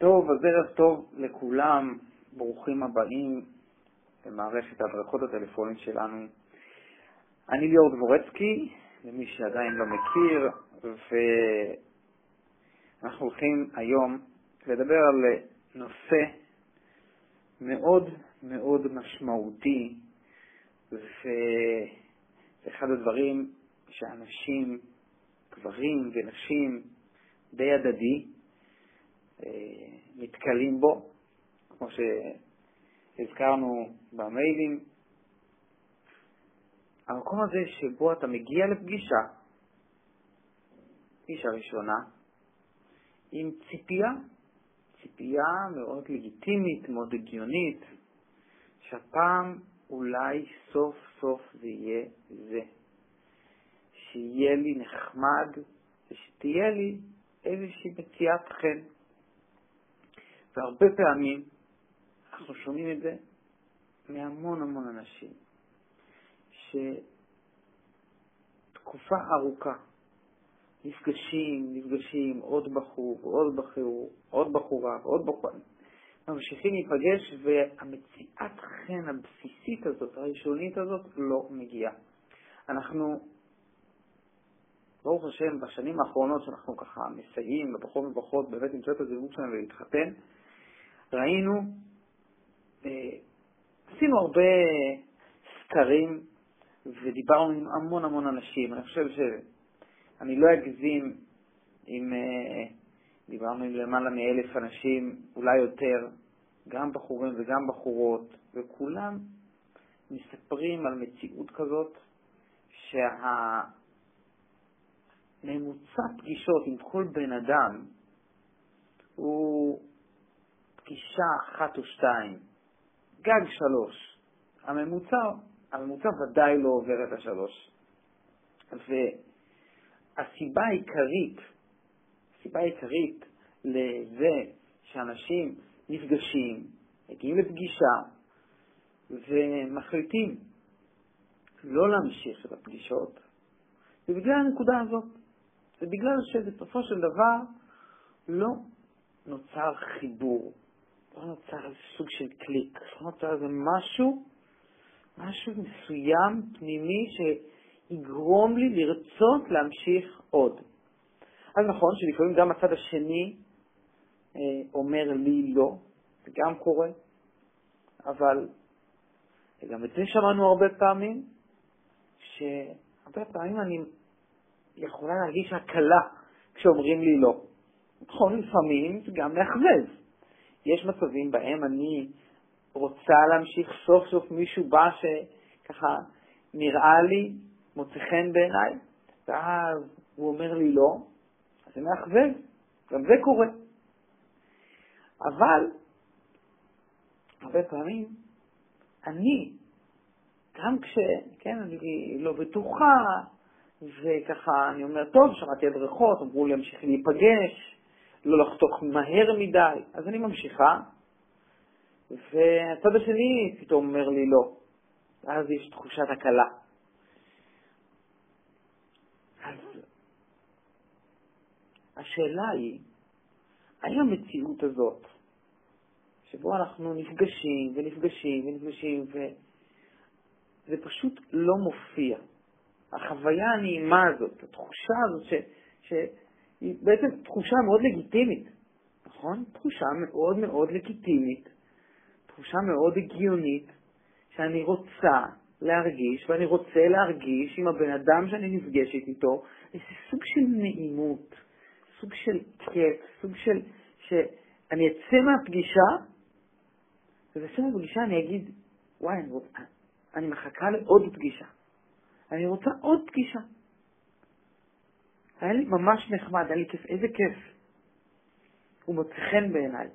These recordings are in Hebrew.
טוב, אז ערב טוב לכולם, ברוכים הבאים למערכת ההדרכות הטלפונית שלנו. אני ליאור דבורצקי, למי שעדיין לא מכיר, ואנחנו הולכים היום לדבר על נושא מאוד מאוד משמעותי, ואחד הדברים שאנשים, גברים ונשים, די הדדי, נתקלים בו, כמו שהזכרנו במיילים. המקום הזה שבו אתה מגיע לפגישה, פגישה ראשונה, עם ציפייה, ציפייה מאוד לגיטימית, מאוד הגיונית, שהפעם אולי סוף סוף זה יהיה זה. שיהיה לי נחמד ושתהיה לי איזושהי מציאת חן. והרבה פעמים אנחנו שומעים את זה מהמון המון אנשים, שתקופה ארוכה נפגשים, נפגשים, עוד בחור, עוד בחור, עוד בחורה, עוד בחורה, ממשיכים להיפגש והמציאת חן הבסיסית הזאת, הראשונית הזאת, לא מגיעה. אנחנו, ברוך השם, בשנים האחרונות שאנחנו ככה מסייעים לבחור ובחורות באמת למצוא את הזהות שלהם ולהתחתן, ראינו, אה, עשינו הרבה סקרים ודיברנו עם המון המון אנשים. אני חושב שאני לא אגזים אם אה, דיברנו עם למעלה מאלף אנשים, אולי יותר, גם בחורים וגם בחורות, וכולם מספרים על מציאות כזאת שהממוצע פגישות עם כל בן אדם הוא פגישה אחת או שתיים, גג שלוש. הממוצע, הממוצע ודאי לא עובר את השלוש. והסיבה העיקרית, הסיבה העיקרית לזה שאנשים נפגשים, מגיעים לפגישה ומחליטים לא להמשיך את הפגישות, זה בגלל הנקודה הזאת. זה בגלל שבסופו של דבר לא נוצר חיבור. לא נוצר איזה סוג של קליק, לא נוצר איזה משהו, משהו מסוים, פנימי, שיגרום לי לרצות להמשיך עוד. אז נכון שלפעמים גם הצד השני אה, אומר לי לא, זה גם קורה, אבל גם את זה שמענו הרבה פעמים, שהרבה פעמים אני יכולה להרגיש הקלה כשאומרים לי לא. נכון, לפעמים זה גם מאכזב. יש מצבים בהם אני רוצה להמשיך, סוף סוף מישהו בא שככה נראה לי, מוצא חן בעיניי, ואז הוא אומר לי לא, זה מאכזב, גם זה קורה. אבל הרבה פעמים אני, גם כש, כן, אני לא בטוחה, וככה אני אומר, טוב, שמעתי הדרכות, אמרו לי להמשיך להיפגש, לא לחתוך מהר מדי, אז אני ממשיכה, והצד השני פתאום אומר לי לא, ואז יש תחושת הקלה. אז השאלה היא, האם המציאות הזאת, שבו אנחנו נפגשים ונפגשים ונפגשים, וזה פשוט לא מופיע. החוויה הנעימה הזאת, התחושה הזאת ש, ש, היא בעצם תחושה מאוד לגיטימית, נכון? תחושה מאוד מאוד לגיטימית, תחושה מאוד הגיונית, שאני רוצה להרגיש, ואני רוצה להרגיש עם הבן אדם שאני נפגשת איתו, איזה סוג של נעימות, סוג של כיף, סוג של... שאני אצא מהפגישה, ובסוף הפגישה אני אגיד, וואי, אני, רוצה, אני מחכה לעוד פגישה. אני רוצה עוד פגישה. היה לי ממש נחמד, היה לי כיף, איזה כיף. הוא מוצא חן בעיניי.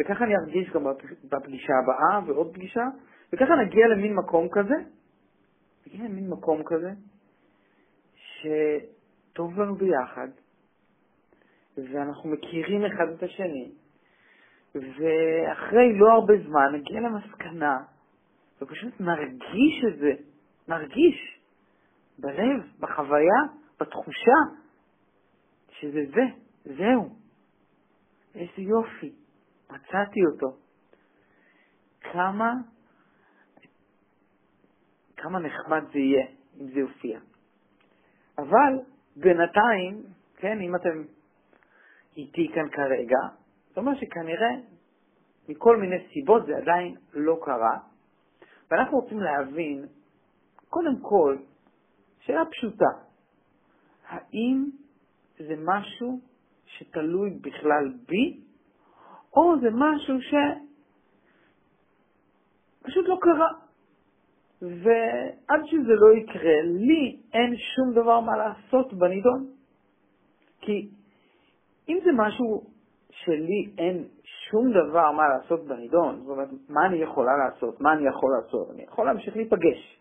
וככה אני ארגיש גם בפגישה הבאה ועוד פגישה, וככה נגיע למין מקום כזה, נגיע למין מקום כזה, שטוב לנו ביחד, ואנחנו מכירים אחד את השני, ואחרי לא הרבה זמן נגיע למסקנה, ופשוט נרגיש את זה, נרגיש, בלב, בחוויה, בתחושה שזה זה, זהו. איזה יופי, מצאתי אותו. כמה, כמה נחמד זה יהיה אם זה יופיע. אבל בינתיים, כן, אם אתם איתי כאן כרגע, זאת אומרת שכנראה מכל מיני סיבות זה עדיין לא קרה, ואנחנו רוצים להבין, קודם כל, שאלה פשוטה, האם זה משהו שתלוי בכלל בי, או זה משהו שפשוט לא קרה. ועד שזה לא יקרה, לי אין שום דבר מה לעשות בנידון. כי אם זה משהו שלי אין שום דבר מה לעשות בנידון, זאת אומרת, מה אני יכולה לעשות? מה אני יכול לעשות? אני יכול להמשיך להיפגש.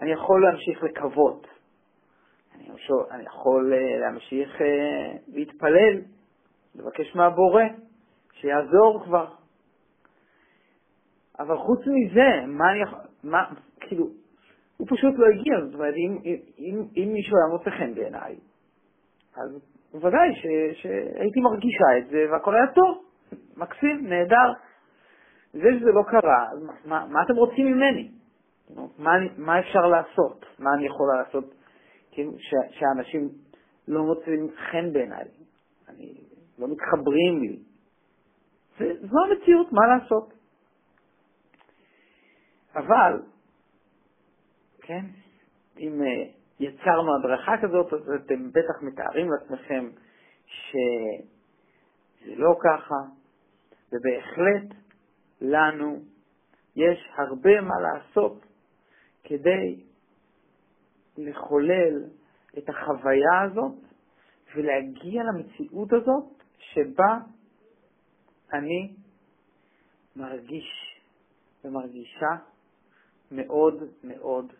אני יכול להמשיך לקוות. אני יכול, אני יכול אה, להמשיך אה, להתפלל, לבקש מהבורא, שיעזור כבר. אבל חוץ מזה, מה אני יכול, מה, כאילו, הוא פשוט לא הגיע, זאת אומרת, אם, אם, אם מישהו היה מוצא חן בעיניי, אז בוודאי שהייתי מרגישה את זה והכל היה טוב, מקסים, נהדר. זה שזה לא קרה, מה, מה אתם רוצים ממני? מה, מה אפשר לעשות? מה אני יכולה לעשות כאילו, ש, שאנשים לא מוצאים חן בעיניי? אני, לא מתחברים לי. זה, זו המציאות, מה לעשות? אבל, כן, אם uh, יצרנו הדרכה כזאת, אז אתם בטח מתארים לעצמכם שזה לא ככה, ובהחלט לנו יש הרבה מה לעשות כדי לחולל את החוויה הזאת ולהגיע למציאות הזאת שבה אני מרגיש ומרגישה מאוד מאוד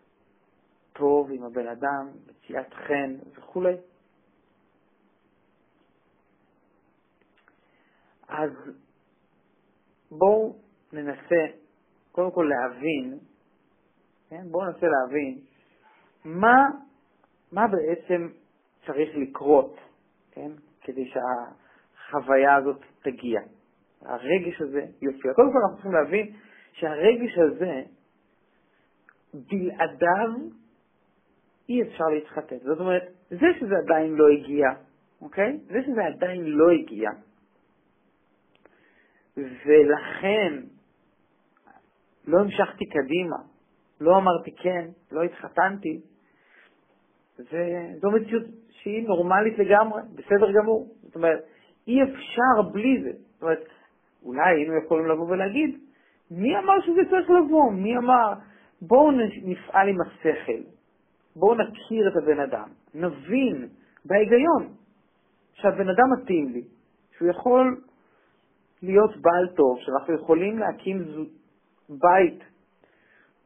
טוב עם הבן אדם, מציאת חן וכולי. אז בואו ננסה קודם כל להבין, כן? בואו ננסה להבין מה, מה בעצם צריך לקרות, כן? כדי שהחוויה הזאת תגיע. הרגש הזה יופיע. קודם כל אנחנו צריכים להבין שהרגש הזה, בלעדיו אי אפשר להתחתן. זאת אומרת, זה שזה עדיין לא הגיע, אוקיי? זה שזה עדיין לא הגיע, ולכן לא המשכתי קדימה, לא אמרתי כן, לא התחתנתי, זו מציאות שהיא נורמלית לגמרי, בסדר גמור. זאת אומרת, אי אפשר בלי זה. זאת אומרת, אולי היינו יכולים לבוא ולהגיד, מי אמר שזה צריך לבוא? מי אמר, בואו נפעל עם השכל, בואו נכיר את הבן אדם, נבין בהיגיון שהבן אדם מתאים לי, שהוא יכול להיות בעל טוב, שאנחנו יכולים להקים. בית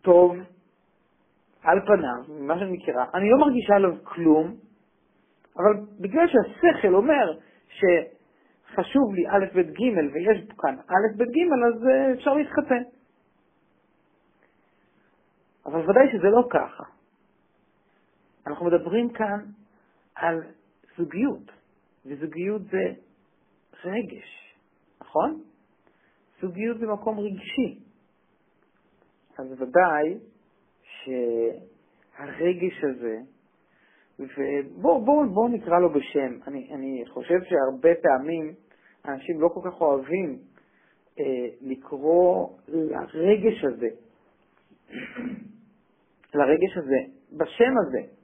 טוב על פניו, ממה שאני מכירה, אני לא מרגישה עליו כלום, אבל בגלל שהשכל אומר שחשוב לי א', ב', ג', ויש כאן א', ב', ג', אז אה, אפשר להתחתן. אבל ודאי שזה לא ככה. אנחנו מדברים כאן על זוגיות, וזוגיות זה רגש, נכון? זוגיות זה מקום רגשי. אז ודאי שהרגש הזה, ובואו בוא, בוא נקרא לו בשם, אני, אני חושב שהרבה פעמים אנשים לא כל כך אוהבים אה, לקרוא לרגש הזה, לרגש הזה, בשם הזה.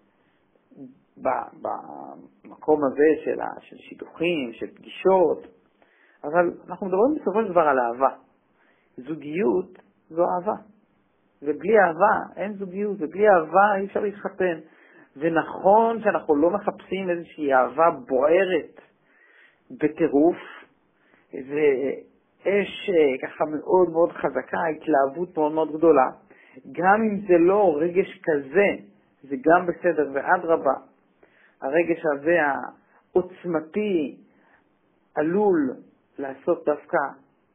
במקום הזה של, של שידוכים, של פגישות, אבל אנחנו מדברים בסופו של דבר על אהבה. זוגיות זו אהבה, ובלי אהבה אין זוגיות, ובלי אהבה אי אפשר להתחתן. ונכון שאנחנו לא מחפשים איזושהי אהבה בוערת בטירוף, ואש אה, ככה מאוד מאוד חזקה, התלהבות מאוד מאוד גדולה. גם אם זה לא רגש כזה, זה גם בסדר, ואדרבה, הרגש הזה העוצמתי עלול לעשות דווקא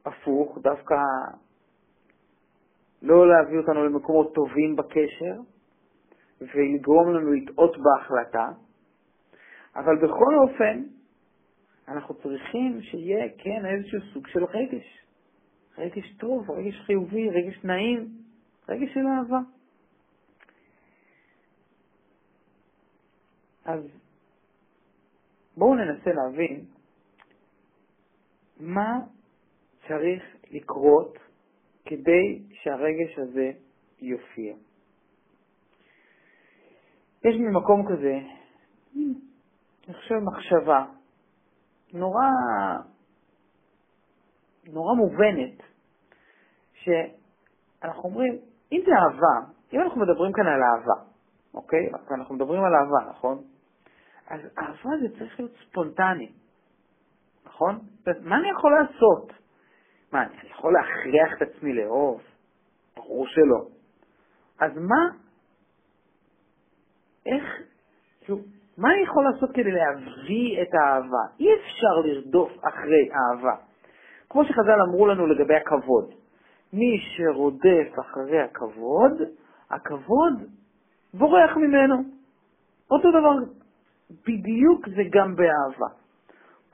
הפוך, דווקא לא להביא אותנו למקומות טובים בקשר ולגרום לנו לטעות בהחלטה, אבל בכל אופן, אנחנו צריכים שיהיה, כן, איזשהו סוג של רגש. רגש טוב, רגש חיובי, רגש נעים, רגש של אהבה. אז בואו ננסה להבין מה צריך לקרות כדי שהרגש הזה יופיע. יש לי מקום כזה, אני חושב מחשבה, נורא, נורא מובנת, שאנחנו אומרים, אם זה אהבה, אם אנחנו מדברים כאן על אהבה, אוקיי? אנחנו מדברים על אהבה, נכון? אז אהבה זה צריך להיות ספונטני, נכון? מה אני יכול לעשות? מה, אני יכול להכריח את עצמי לאהוב? ברור שלא. אז מה, איך, כאילו, מה אני יכול לעשות כדי להביא את האהבה? אי אפשר לרדוף אחרי אהבה. כמו שחז"ל אמרו לנו לגבי הכבוד. מי שרודף אחרי הכבוד, הכבוד בורח ממנו. אותו דבר, בדיוק זה גם באהבה.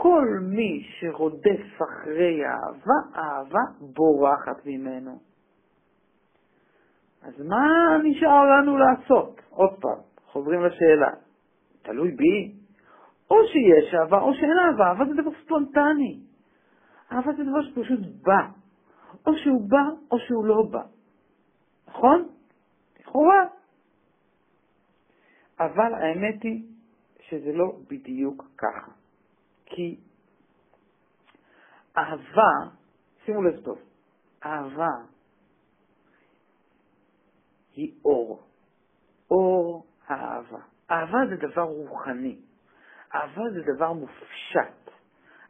כל מי שרודף אחרי אהבה, אהבה בורחת ממנו. אז מה נשאר לנו לעשות? עוד פעם, חוזרים לשאלה. תלוי בי. או שיש אהבה או שאין אהבה, אהבה זה דבר ספונטני. אהבה זה דבר שפשוט בא. או שהוא בא או שהוא לא בא. נכון? לכאורה. אבל האמת היא שזה לא בדיוק ככה. כי אהבה, שימו לב טוב, אהבה היא אור. אור האהבה. אהבה זה דבר רוחני. אהבה זה דבר מופשט.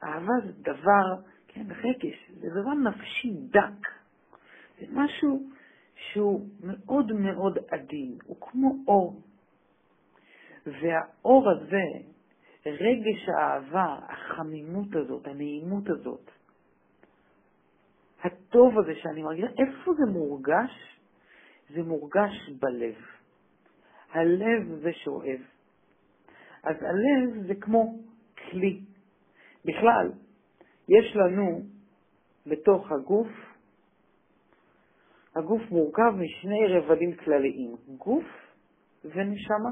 אהבה זה דבר, כן, רגש, זה דבר נפשי דק. זה משהו שהוא מאוד מאוד עדין, הוא כמו אור. והאור הזה, רגש האהבה, החמימות הזאת, הנעימות הזאת, הטוב הזה שאני מרגישה, איפה זה מורגש? זה מורגש בלב. הלב זה שאוהב. אז הלב זה כמו כלי. בכלל, יש לנו בתוך הגוף, הגוף מורכב משני רבדים כלליים, גוף ונשמה.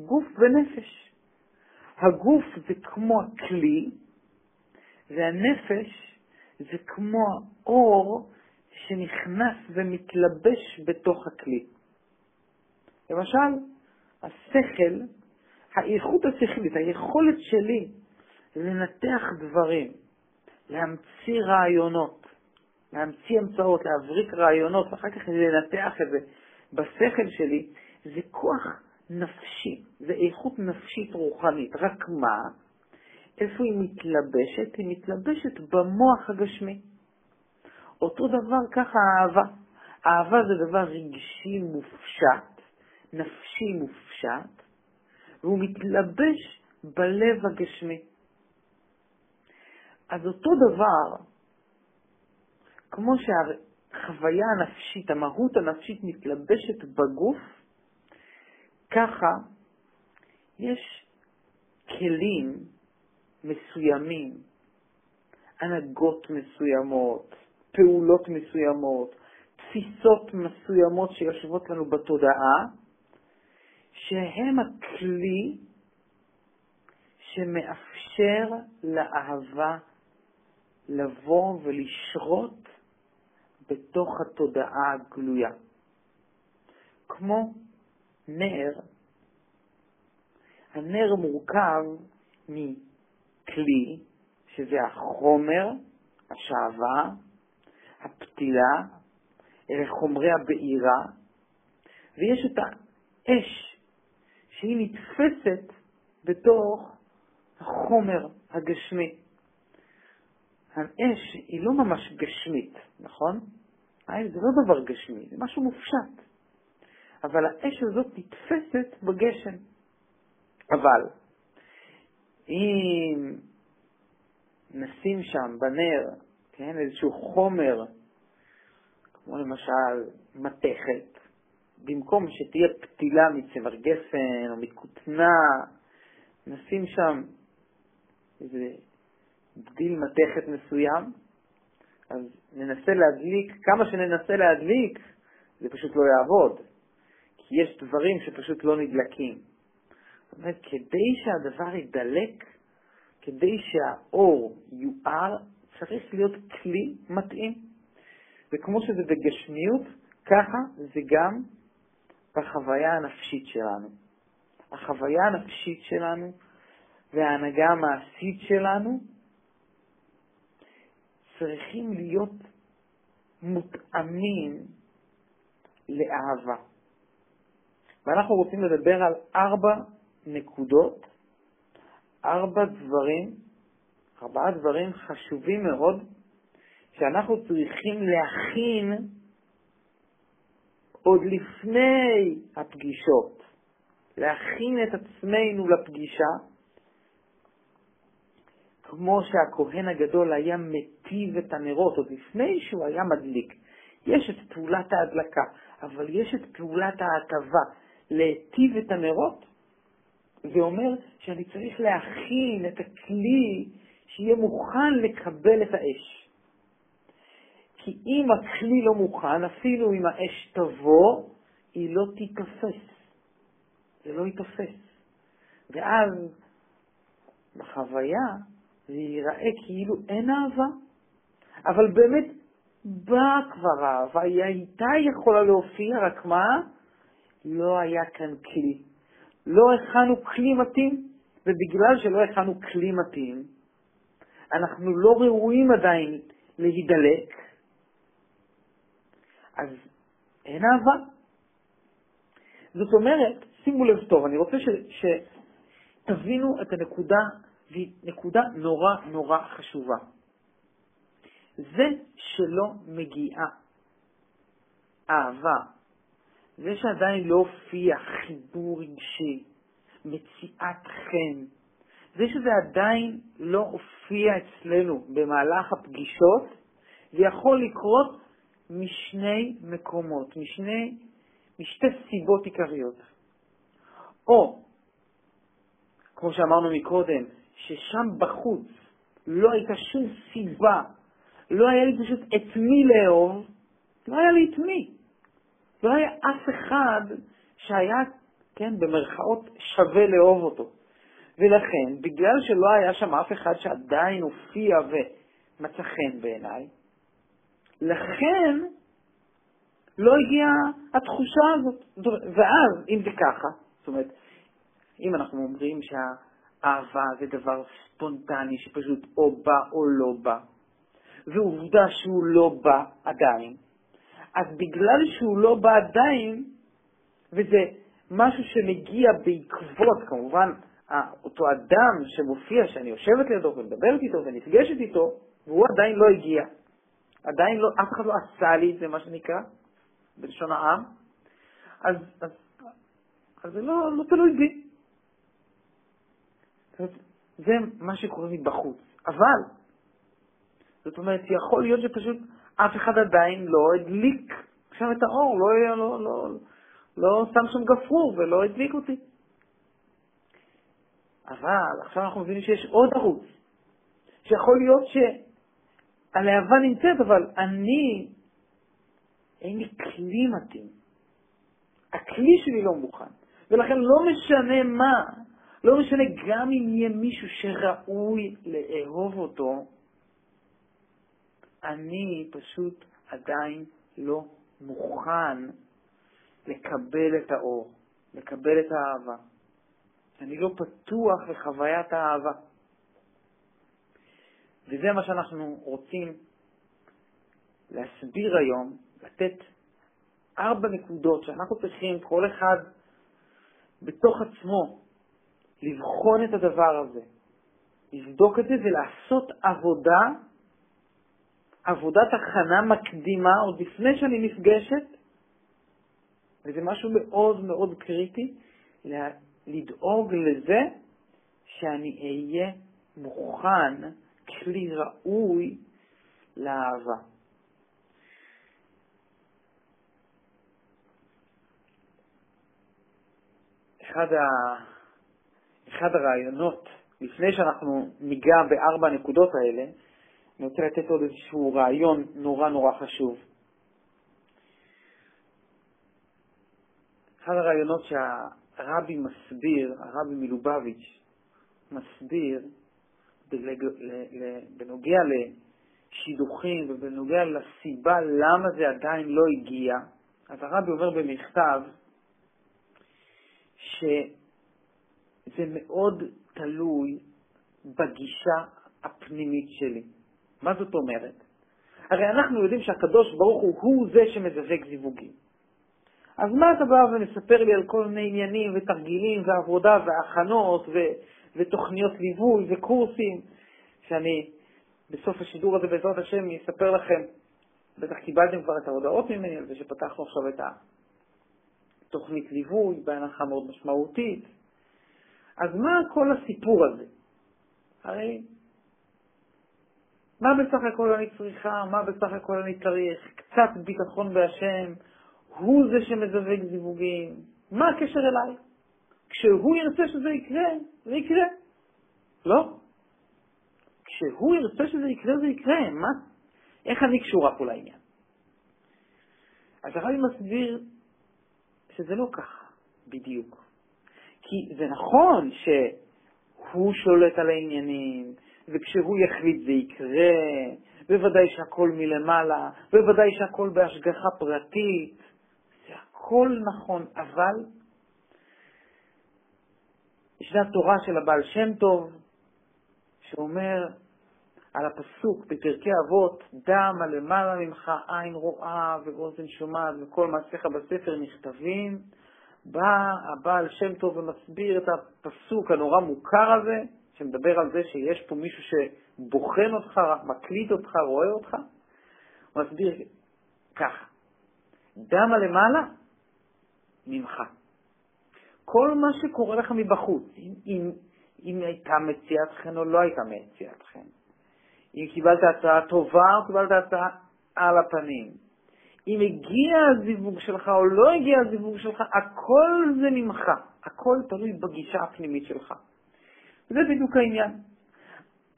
גוף ונפש. הגוף זה כמו הכלי, והנפש זה כמו האור שנכנס ומתלבש בתוך הכלי. למשל, השכל, האיכות השכלית, היכולת שלי לנתח דברים, להמציא רעיונות, להמציא המצאות, להבריק רעיונות, ואחר כך לנתח את זה בשכל שלי, זה כוח נפשי, זה איכות נפשית רוחנית. רק מה? איפה היא מתלבשת? היא מתלבשת במוח הגשמי. אותו דבר ככה אהבה. אהבה זה דבר רגשי מופשט, נפשי מופשט, והוא מתלבש בלב הגשמי. אז אותו דבר, כמו שהחוויה הנפשית, המהות הנפשית מתלבשת בגוף, ככה יש כלים מסוימים, הנהגות מסוימות, פעולות מסוימות, תפיסות מסוימות שיושבות לנו בתודעה, שהם הכלי שמאפשר לאהבה לבוא ולשרות בתוך התודעה הגלויה. כמו נר, הנר מורכב מכלי, שזה החומר, השעווה, הפתילה, אלה חומרי הבעירה, ויש את האש, שהיא נתפסת בתוך החומר הגשמי. האש היא לא ממש גשמית, נכון? זה לא דבר גשמי, זה משהו מופשט. אבל האש הזאת נתפסת בגשם. אבל אם נשים שם בנר, כן, איזשהו חומר, כמו למשל מתכת, במקום שתהיה פתילה מצמר גפן או מכותנה, נשים שם איזה בדיל מתכת מסוים, אז ננסה להדליק, כמה שננסה להדליק, זה פשוט לא יעבוד. יש דברים שפשוט לא נדלקים. זאת אומרת, כדי שהדבר ידלק, כדי שהאור יואר, צריך להיות כלי מתאים. וכמו שזה בגשמיות, ככה זה גם בחוויה הנפשית שלנו. החוויה הנפשית שלנו וההנהגה המעשית שלנו צריכים להיות מותאמים לאהבה. ואנחנו רוצים לדבר על ארבע נקודות, ארבע דברים, ארבעה דברים חשובים מאוד, שאנחנו צריכים להכין עוד לפני הפגישות, להכין את עצמנו לפגישה, כמו שהכהן הגדול היה מטיב את הנרות עוד לפני שהוא היה מדליק. יש את פעולת ההדלקה, אבל יש את פעולת ההטבה, להטיב את הנרות. זה אומר שאני צריך להכין את הכלי שיהיה מוכן לקבל את האש. כי אם הכלי לא מוכן, אפילו אם האש תבוא, היא לא תיתפס. זה לא ייתפס. ואז בחוויה זה ייראה כאילו אין אהבה. אבל באמת באה כבר אהבה, היא הייתה יכולה להופיע, רק מה? לא היה כאן כלי. לא הכנו כלי מתאים, ובגלל שלא הכנו כלי מתאים, אנחנו לא ראויים עדיין להידלק, אז אין אהבה. זאת אומרת, שימו לב טוב, אני רוצה ש, שתבינו את הנקודה, והיא נקודה נורא נורא חשובה. זה שלא מגיעה אהבה, זה שעדיין לא הופיע חיבור רגשי, מציאת חן, זה שזה עדיין לא הופיע אצלנו במהלך הפגישות, זה יכול לקרות משני מקומות, משני, משתי סיבות עיקריות. או, כמו שאמרנו מקודם, ששם בחוץ לא הייתה שום סיבה, לא היה לי פשוט את מי לאהוב, לא היה לי את מי. לא היה אף אחד שהיה, כן, במרכאות שווה לאהוב אותו. ולכן, בגלל שלא היה שם אף אחד שעדיין הופיע ומצא חן בעיניי, לכן לא הגיעה התחושה הזאת. ואז, אם זה ככה, זאת אומרת, אם אנחנו אומרים שהאהבה זה דבר ספונטני שפשוט או בא או לא בא, ועובדה שהוא לא בא עדיין, אז בגלל שהוא לא בא עדיין, וזה משהו שמגיע בעקבות, כמובן, אותו אדם שמופיע, שאני יושבת לידו ומדברת איתו ונפגשת איתו, והוא עדיין לא הגיע. עדיין לא, אף אחד לא עשה לי את זה, מה שנקרא, בלשון העם, אז, אז, אז זה לא, לא תלוי בי. זה מה שקורה מבחוץ. אבל, זאת אומרת, יכול להיות שפשוט אף אחד עדיין לא הדליק שם את האור, לא, לא, לא, לא שם שם גפרור ולא הדליק אותי. אבל עכשיו אנחנו מבינים שיש עוד ערוץ, שיכול להיות שהלהבה נמצאת, אבל אני, אין לי כלי מתאים. הכלי שלי לא מוכן. ולכן לא משנה מה, לא משנה גם אם יהיה מישהו שראוי לאהוב אותו, אני פשוט עדיין לא מוכן לקבל את האור, לקבל את האהבה. אני לא פתוח לחוויית האהבה. וזה מה שאנחנו רוצים להסביר היום, לתת ארבע נקודות שאנחנו צריכים, כל אחד בתוך עצמו, לבחון את הדבר הזה, לבדוק את זה ולעשות עבודה, עבודת הכנה מקדימה עוד לפני שאני נפגשת, וזה משהו מאוד מאוד קריטי, לדאוג לזה שאני אהיה מוכן, כלי ראוי לאהבה. אחד, ה... אחד הרעיונות לפני שאנחנו ניגע בארבע הנקודות האלה, אני רוצה לתת עוד איזשהו רעיון נורא נורא חשוב. אחד הרעיונות שהרבי מסביר, הרבי מלובביץ', מסביר בנוגע לשידוכים ובנוגע לסיבה למה זה עדיין לא הגיע, אז הרבי אומר במכתב שזה מאוד תלוי בגישה הפנימית שלי. מה זאת אומרת? הרי אנחנו יודעים שהקדוש ברוך הוא הוא זה שמזווג זיווגים. אז מה אתה בא ומספר לי על כל מיני עניינים ותרגילים ועבודה והכנות ו- ותוכניות ליווי וקורסים, שאני בסוף השידור הזה בעזרת השם אספר לכם, בטח קיבלתם כבר את ההודעות ממני על זה שפתחנו עכשיו את התוכנית ליווי בהנחה מאוד משמעותית. אז מה כל הסיפור הזה? הרי מה בסך הכל אני צריכה, מה בסך הכל אני צריך, קצת ביטחון בהשם, הוא זה שמזווג זיווגים, מה הקשר אליי? כשהוא ירצה שזה יקרה, זה יקרה. לא. כשהוא ירצה שזה יקרה, זה יקרה. מה? איך אני קשורה פה לעניין? אז הרבי מסביר שזה לא ככה בדיוק. כי זה נכון שהוא שולט על העניינים, וכשהוא יחליט זה יקרה, בוודאי שהכל מלמעלה, בוודאי שהכל בהשגחה פרטית, זה הכל נכון, אבל ישנה תורה של הבעל שם טוב, שאומר על הפסוק בפרקי אבות, דם הלמעלה ממך עין רואה ואוזן שומעת וכל מעשיך בספר נכתבים, בא הבעל שם טוב ומסביר את הפסוק הנורא מוכר הזה, שמדבר על זה שיש פה מישהו שבוחן אותך, מקליט אותך, רואה אותך. הוא מסביר ככה, דם הלמעלה ממך. כל מה שקורה לך מבחוץ, אם, אם, אם הייתה מציאת חן או לא הייתה מציאת חן, אם קיבלת הצעה טובה או קיבלת הצעה על הפנים, אם הגיע הזיווג שלך או לא הגיע הזיווג שלך, הכל זה ממך, הכל תלוי בגישה הפנימית שלך. זה בדיוק העניין.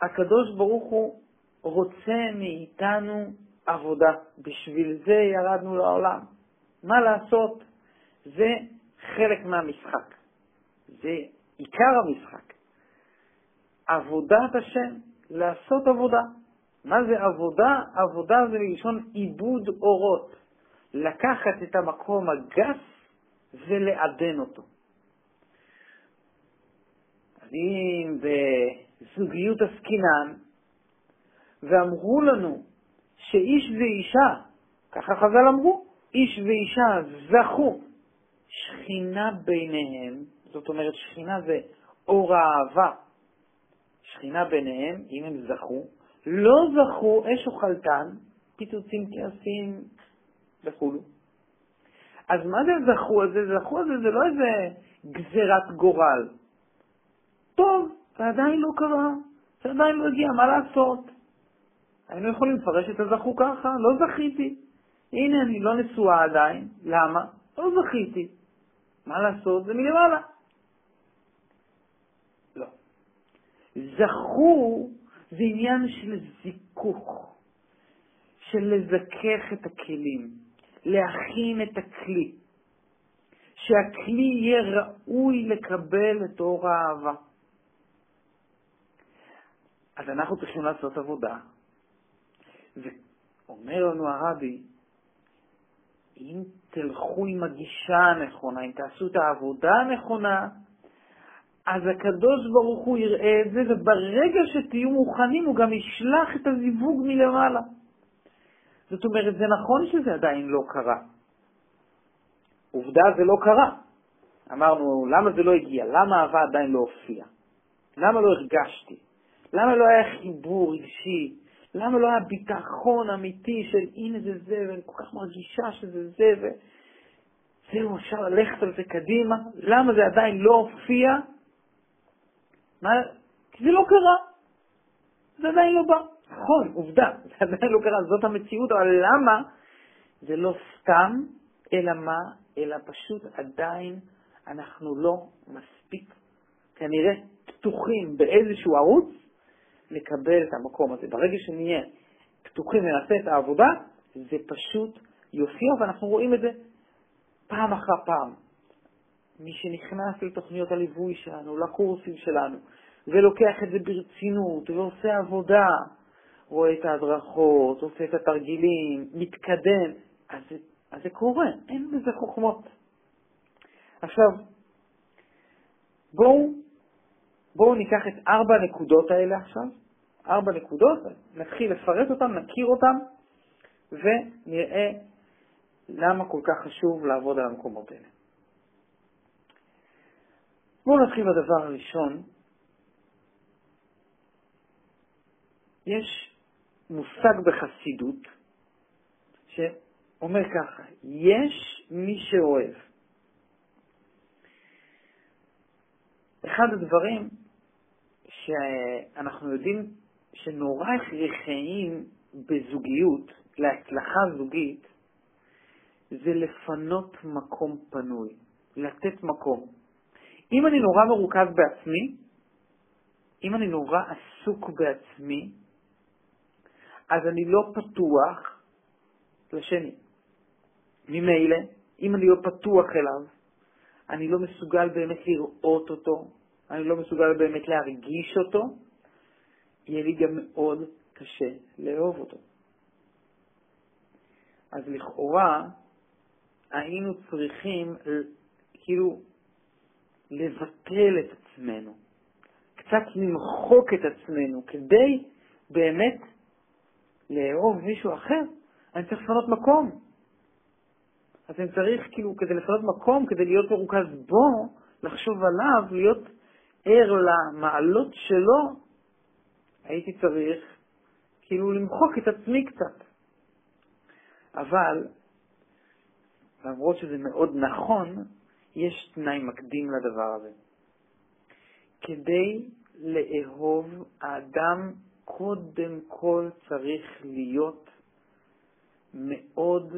הקדוש ברוך הוא רוצה מאיתנו עבודה. בשביל זה ירדנו לעולם. מה לעשות? זה חלק מהמשחק. זה עיקר המשחק. עבודת השם, לעשות עבודה. מה זה עבודה? עבודה זה מלשון עיבוד אורות. לקחת את המקום הגס ולעדן אותו. אז אם בזוגיות עסקינן, ואמרו לנו שאיש ואישה, ככה חז"ל אמרו, איש ואישה זכו שכינה ביניהם, זאת אומרת שכינה זה אור האהבה, שכינה ביניהם, אם הם זכו, לא זכו אש אוכלתן, פיצוצים כעסים וכולו. אז מה זה זכו הזה? זכו הזה זה לא איזה גזירת גורל. טוב, זה עדיין לא קרה, זה עדיין לא הגיע, מה לעשות? היינו יכולים לפרש את הזכו ככה, לא זכיתי. הנה, אני לא נשואה עדיין, למה? לא זכיתי. מה לעשות? זה מלמעלה. לא. זכו זה עניין של זיכוך, של לזכך את הכלים, להכין את הכלי, שהכלי יהיה ראוי לקבל את אור האהבה. אז אנחנו צריכים לעשות עבודה. ואומר לנו הרבי, אם תלכו עם הגישה הנכונה, אם תעשו את העבודה הנכונה, אז הקדוש ברוך הוא יראה את זה, וברגע שתהיו מוכנים הוא גם ישלח את הזיווג מלמעלה. זאת אומרת, זה נכון שזה עדיין לא קרה. עובדה זה לא קרה. אמרנו, למה זה לא הגיע? למה האהבה עדיין לא הופיעה? למה לא הרגשתי? למה לא היה חיבור רגשי? למה לא היה ביטחון אמיתי של הנה זה זה, ואני כל כך מרגישה שזה זה, וזהו, אפשר ללכת על זה קדימה? למה זה עדיין לא הופיע? מה? כי זה לא קרה. זה עדיין לא בא. נכון, עובדה, זה עדיין לא קרה, זאת המציאות, אבל למה? זה לא סתם, אלא מה? אלא פשוט עדיין אנחנו לא מספיק, כנראה, פתוחים באיזשהו ערוץ, לקבל את המקום הזה. ברגע שנהיה פתוחים ונעשה את העבודה, זה פשוט יופיע, ואנחנו רואים את זה פעם אחר פעם. מי שנכנס לתוכניות הליווי שלנו, לקורסים שלנו, ולוקח את זה ברצינות, ועושה עבודה, רואה את ההדרכות, עושה את התרגילים, מתקדם, אז זה, אז זה קורה, אין בזה חוכמות. עכשיו, בואו בואו ניקח את ארבע הנקודות האלה עכשיו, ארבע נקודות, נתחיל לפרט אותן, נכיר אותן, ונראה למה כל כך חשוב לעבוד על המקומות האלה. בואו נתחיל בדבר הראשון. יש מושג בחסידות שאומר ככה, יש מי שאוהב. אחד הדברים שאנחנו יודעים שנורא הכרחיים בזוגיות, להצלחה זוגית, זה לפנות מקום פנוי, לתת מקום. אם אני נורא מרוכז בעצמי, אם אני נורא עסוק בעצמי, אז אני לא פתוח לשני. ממילא, אם אני לא פתוח אליו, אני לא מסוגל באמת לראות אותו, אני לא מסוגל באמת להרגיש אותו, יהיה לי גם מאוד קשה לאהוב אותו. אז לכאורה היינו צריכים כאילו לבטל את עצמנו, קצת למחוק את עצמנו כדי באמת לאהוב מישהו אחר, אני צריך לפנות מקום. אז אני צריך, כאילו, כדי לפנות מקום, כדי להיות מרוכז בו, לחשוב עליו, להיות ער למעלות שלו, הייתי צריך כאילו למחוק את עצמי קצת. אבל, למרות שזה מאוד נכון, יש תנאי מקדים לדבר הזה. כדי לאהוב, האדם קודם כל צריך להיות מאוד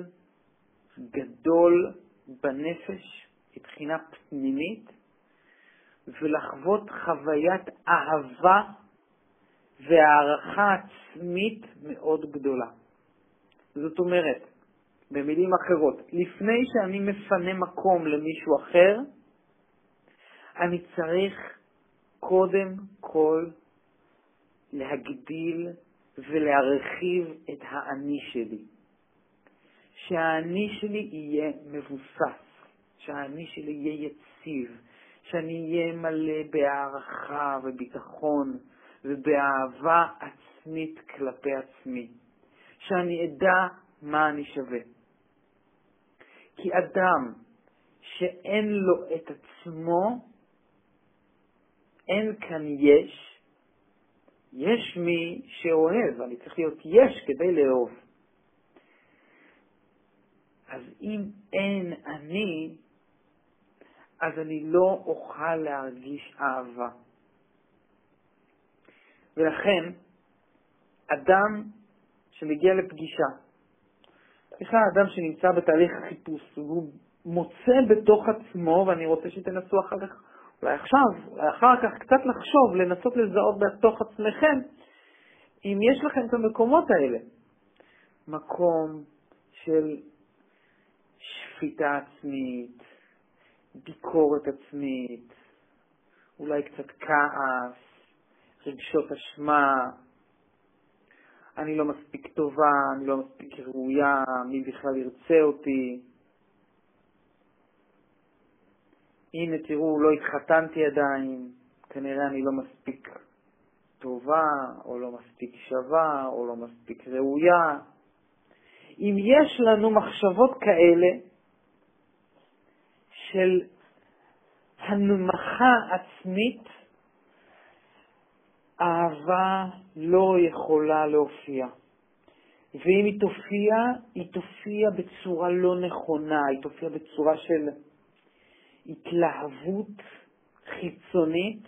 גדול בנפש, מבחינה פנימית, ולחוות חוויית אהבה והערכה עצמית מאוד גדולה. זאת אומרת, במילים אחרות, לפני שאני מפנה מקום למישהו אחר, אני צריך קודם כל להגדיל ולהרחיב את האני שלי. שהאני שלי יהיה מבוסס, שהאני שלי יהיה יציב, שאני אהיה מלא בהערכה וביטחון ובאהבה עצמית כלפי עצמי, שאני אדע מה אני שווה. כי אדם שאין לו את עצמו, אין כאן יש, יש מי שאוהב, אני צריך להיות יש כדי לאהוב. אז אם אין אני, אז אני לא אוכל להרגיש אהבה. ולכן, אדם שמגיע לפגישה, בכלל אדם שנמצא בתהליך חיפוש, והוא מוצא בתוך עצמו, ואני רוצה שתנסו אחר כך, אולי עכשיו, אולי אחר כך קצת לחשוב, לנסות לזהות בתוך עצמכם, אם יש לכם את המקומות האלה. מקום של שפיטה עצמית, ביקורת עצמית, אולי קצת כעס, רגשות אשמה, אני לא מספיק טובה, אני לא מספיק ראויה, מי בכלל ירצה אותי. הנה תראו, לא התחתנתי עדיין, כנראה אני לא מספיק טובה, או לא מספיק שווה, או לא מספיק ראויה. אם יש לנו מחשבות כאלה, של הנמכה עצמית, אהבה לא יכולה להופיע. ואם היא תופיע, היא תופיע בצורה לא נכונה, היא תופיע בצורה של התלהבות חיצונית,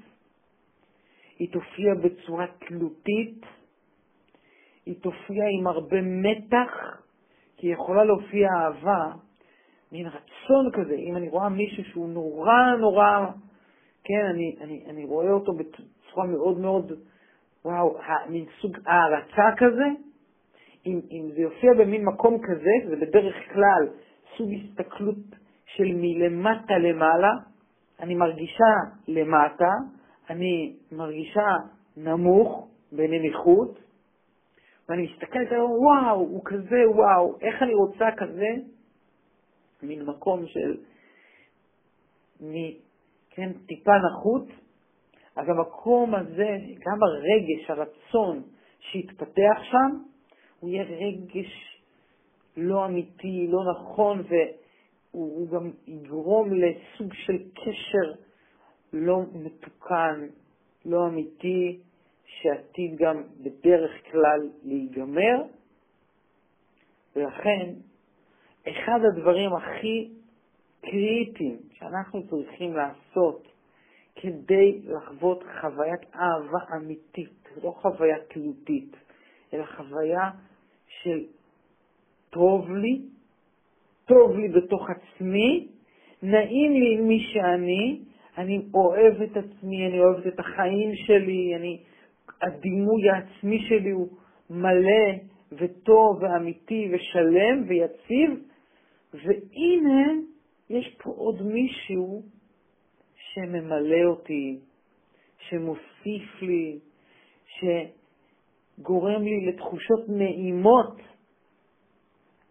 היא תופיע בצורה תלותית, היא תופיע עם הרבה מתח, כי יכולה להופיע אהבה מין רצון כזה, אם אני רואה מישהו שהוא נורא נורא כן, אני, אני, אני רואה אותו בצורה מאוד מאוד, וואו, מין סוג הערצה כזה, אם, אם זה יופיע במין מקום כזה, זה בדרך כלל סוג הסתכלות של מלמטה למעלה, אני מרגישה למטה, אני מרגישה נמוך, בנמיכות, ואני מסתכלת וואו, הוא כזה, וואו, איך אני רוצה כזה, מין מקום של, מ, כן, טיפה נחות, אז המקום הזה, גם הרגש, הרצון שהתפתח שם, הוא יהיה רגש לא אמיתי, לא נכון, והוא גם יגרום לסוג של קשר לא מתוקן, לא אמיתי, שעתיד גם בדרך כלל להיגמר, ולכן אחד הדברים הכי קריטיים שאנחנו צריכים לעשות כדי לחוות חוויית אהבה אמיתית, לא חוויה תלותית, אלא חוויה של טוב לי, טוב לי בתוך עצמי, נעים לי מי שאני, אני אוהב את עצמי, אני אוהבת את החיים שלי, אני הדימוי העצמי שלי הוא מלא וטוב ואמיתי ושלם ויציב, והנה יש פה עוד מישהו שממלא אותי, שמוסיף לי, שגורם לי לתחושות נעימות.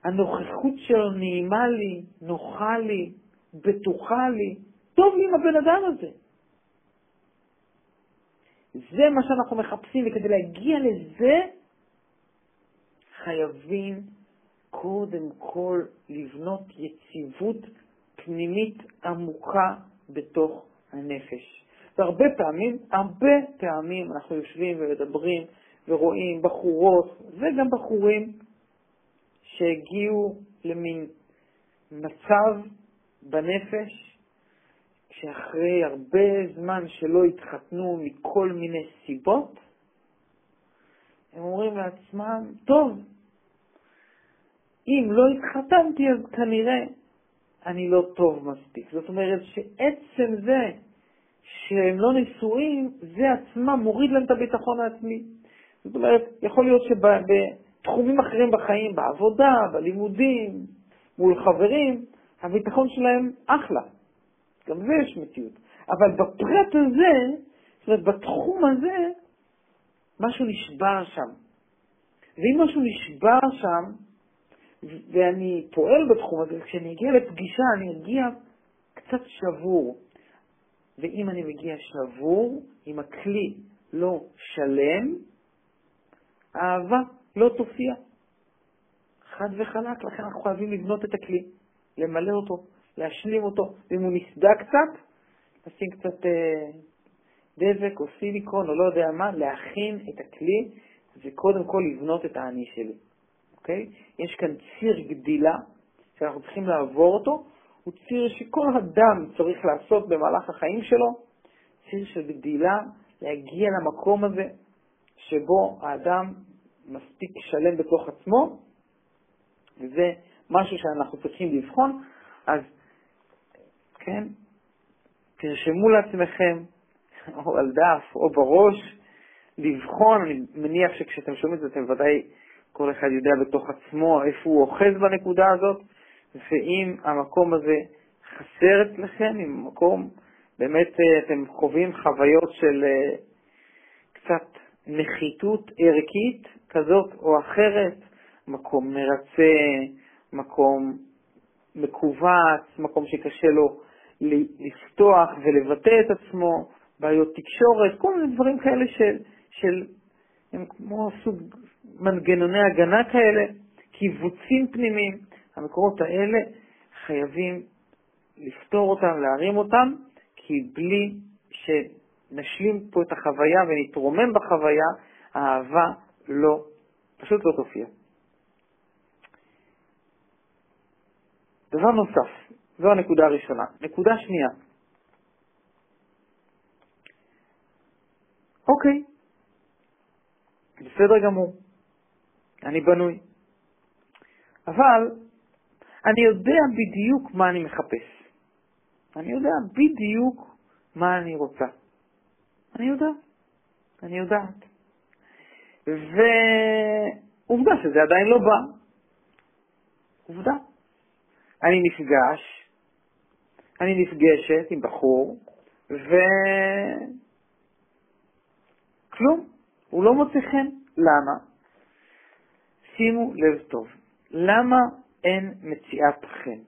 הנוכחות שלו נעימה לי, נוחה לי, בטוחה לי, טוב לי עם הבן אדם הזה. זה מה שאנחנו מחפשים, וכדי להגיע לזה חייבים קודם כל לבנות יציבות פנימית עמוקה בתוך הנפש. והרבה פעמים, הרבה פעמים אנחנו יושבים ומדברים ורואים בחורות וגם בחורים שהגיעו למין מצב בנפש שאחרי הרבה זמן שלא התחתנו מכל מיני סיבות, הם אומרים לעצמם, טוב, אם לא התחתנתי אז כנראה אני לא טוב מספיק. זאת אומרת שעצם זה שהם לא נשואים, זה עצמם מוריד להם את הביטחון העצמי. זאת אומרת, יכול להיות שבתחומים אחרים בחיים, בעבודה, בלימודים, מול חברים, הביטחון שלהם אחלה. גם זה יש מציאות. אבל בפרט הזה, זאת אומרת, בתחום הזה, משהו נשבר שם. ואם משהו נשבר שם, ואני פועל בתחום הזה, כשאני אגיע לפגישה אני אגיע קצת שבור. ואם אני מגיע שבור, אם הכלי לא שלם, האהבה לא תופיע. חד וחלק, לכן אנחנו חייבים לבנות את הכלי, למלא אותו, להשלים אותו, ואם הוא נסדק קצת, נשים קצת אה, דבק או סיליקון או לא יודע מה, להכין את הכלי, וקודם כל לבנות את האני שלי, אוקיי? יש כאן ציר גדילה שאנחנו צריכים לעבור אותו, הוא ציר שכל אדם צריך לעשות במהלך החיים שלו, ציר של גדילה, להגיע למקום הזה שבו האדם מספיק שלם בתוך עצמו, וזה משהו שאנחנו צריכים לבחון. אז כן? תרשמו לעצמכם, או על דף, או בראש, לבחון, אני מניח שכשאתם שומעים את זה, אתם ודאי, כל אחד יודע בתוך עצמו איפה הוא אוחז בנקודה הזאת, ואם המקום הזה חסר אצלכם, אם המקום, באמת אה, אתם חווים חוויות של אה, קצת נחיתות ערכית כזאת או אחרת, מקום מרצה, מקום מכווץ, מקום שקשה לו לפתוח ולבטא את עצמו, בעיות תקשורת, כל מיני דברים כאלה של, של הם כמו סוג מנגנוני הגנה כאלה, קיבוצים פנימיים. המקורות האלה חייבים לפתור אותם, להרים אותם, כי בלי שנשלים פה את החוויה ונתרומם בחוויה, האהבה לא, פשוט לא תופיע. דבר נוסף, זו הנקודה הראשונה. נקודה שנייה. אוקיי, בסדר גמור, אני בנוי. אבל אני יודע בדיוק מה אני מחפש. אני יודע בדיוק מה אני רוצה. אני יודעת. אני יודעת. ועובדה שזה עדיין לא בא. עובדה. אני נפגש, אני נפגשת עם בחור, וכלום, הוא לא מוצא חן. למה? שימו לב טוב, למה אין מציאת חן?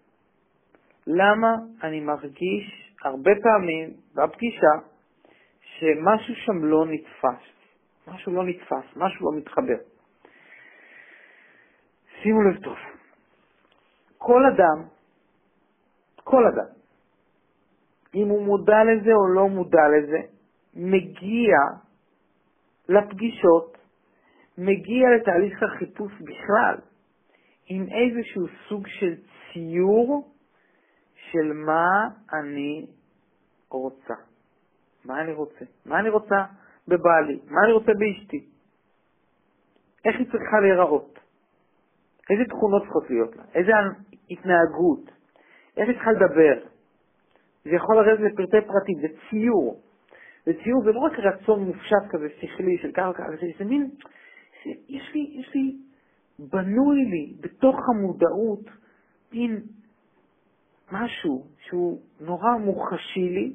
למה אני מרגיש הרבה פעמים בפגישה שמשהו שם לא נתפס, משהו לא נתפס, משהו לא מתחבר. שימו לב טוב, כל אדם, כל אדם, אם הוא מודע לזה או לא מודע לזה, מגיע לפגישות, מגיע לתהליך החיפוש בכלל, עם איזשהו סוג של ציור של מה אני רוצה. מה אני רוצה? מה אני רוצה בבעלי? מה אני רוצה באשתי? איך היא צריכה להיראות? איזה תכונות צריכות להיות לה? איזה התנהגות? איך היא צריכה לדבר? זה יכול לרדת לפרטי פרטים, זה ציור. וציור זה לא רק רצון מופשט כזה שכלי של ככה וככה, זה מין, יש לי, יש לי, בנוי לי בתוך המודעות מין משהו שהוא נורא מוחשי לי,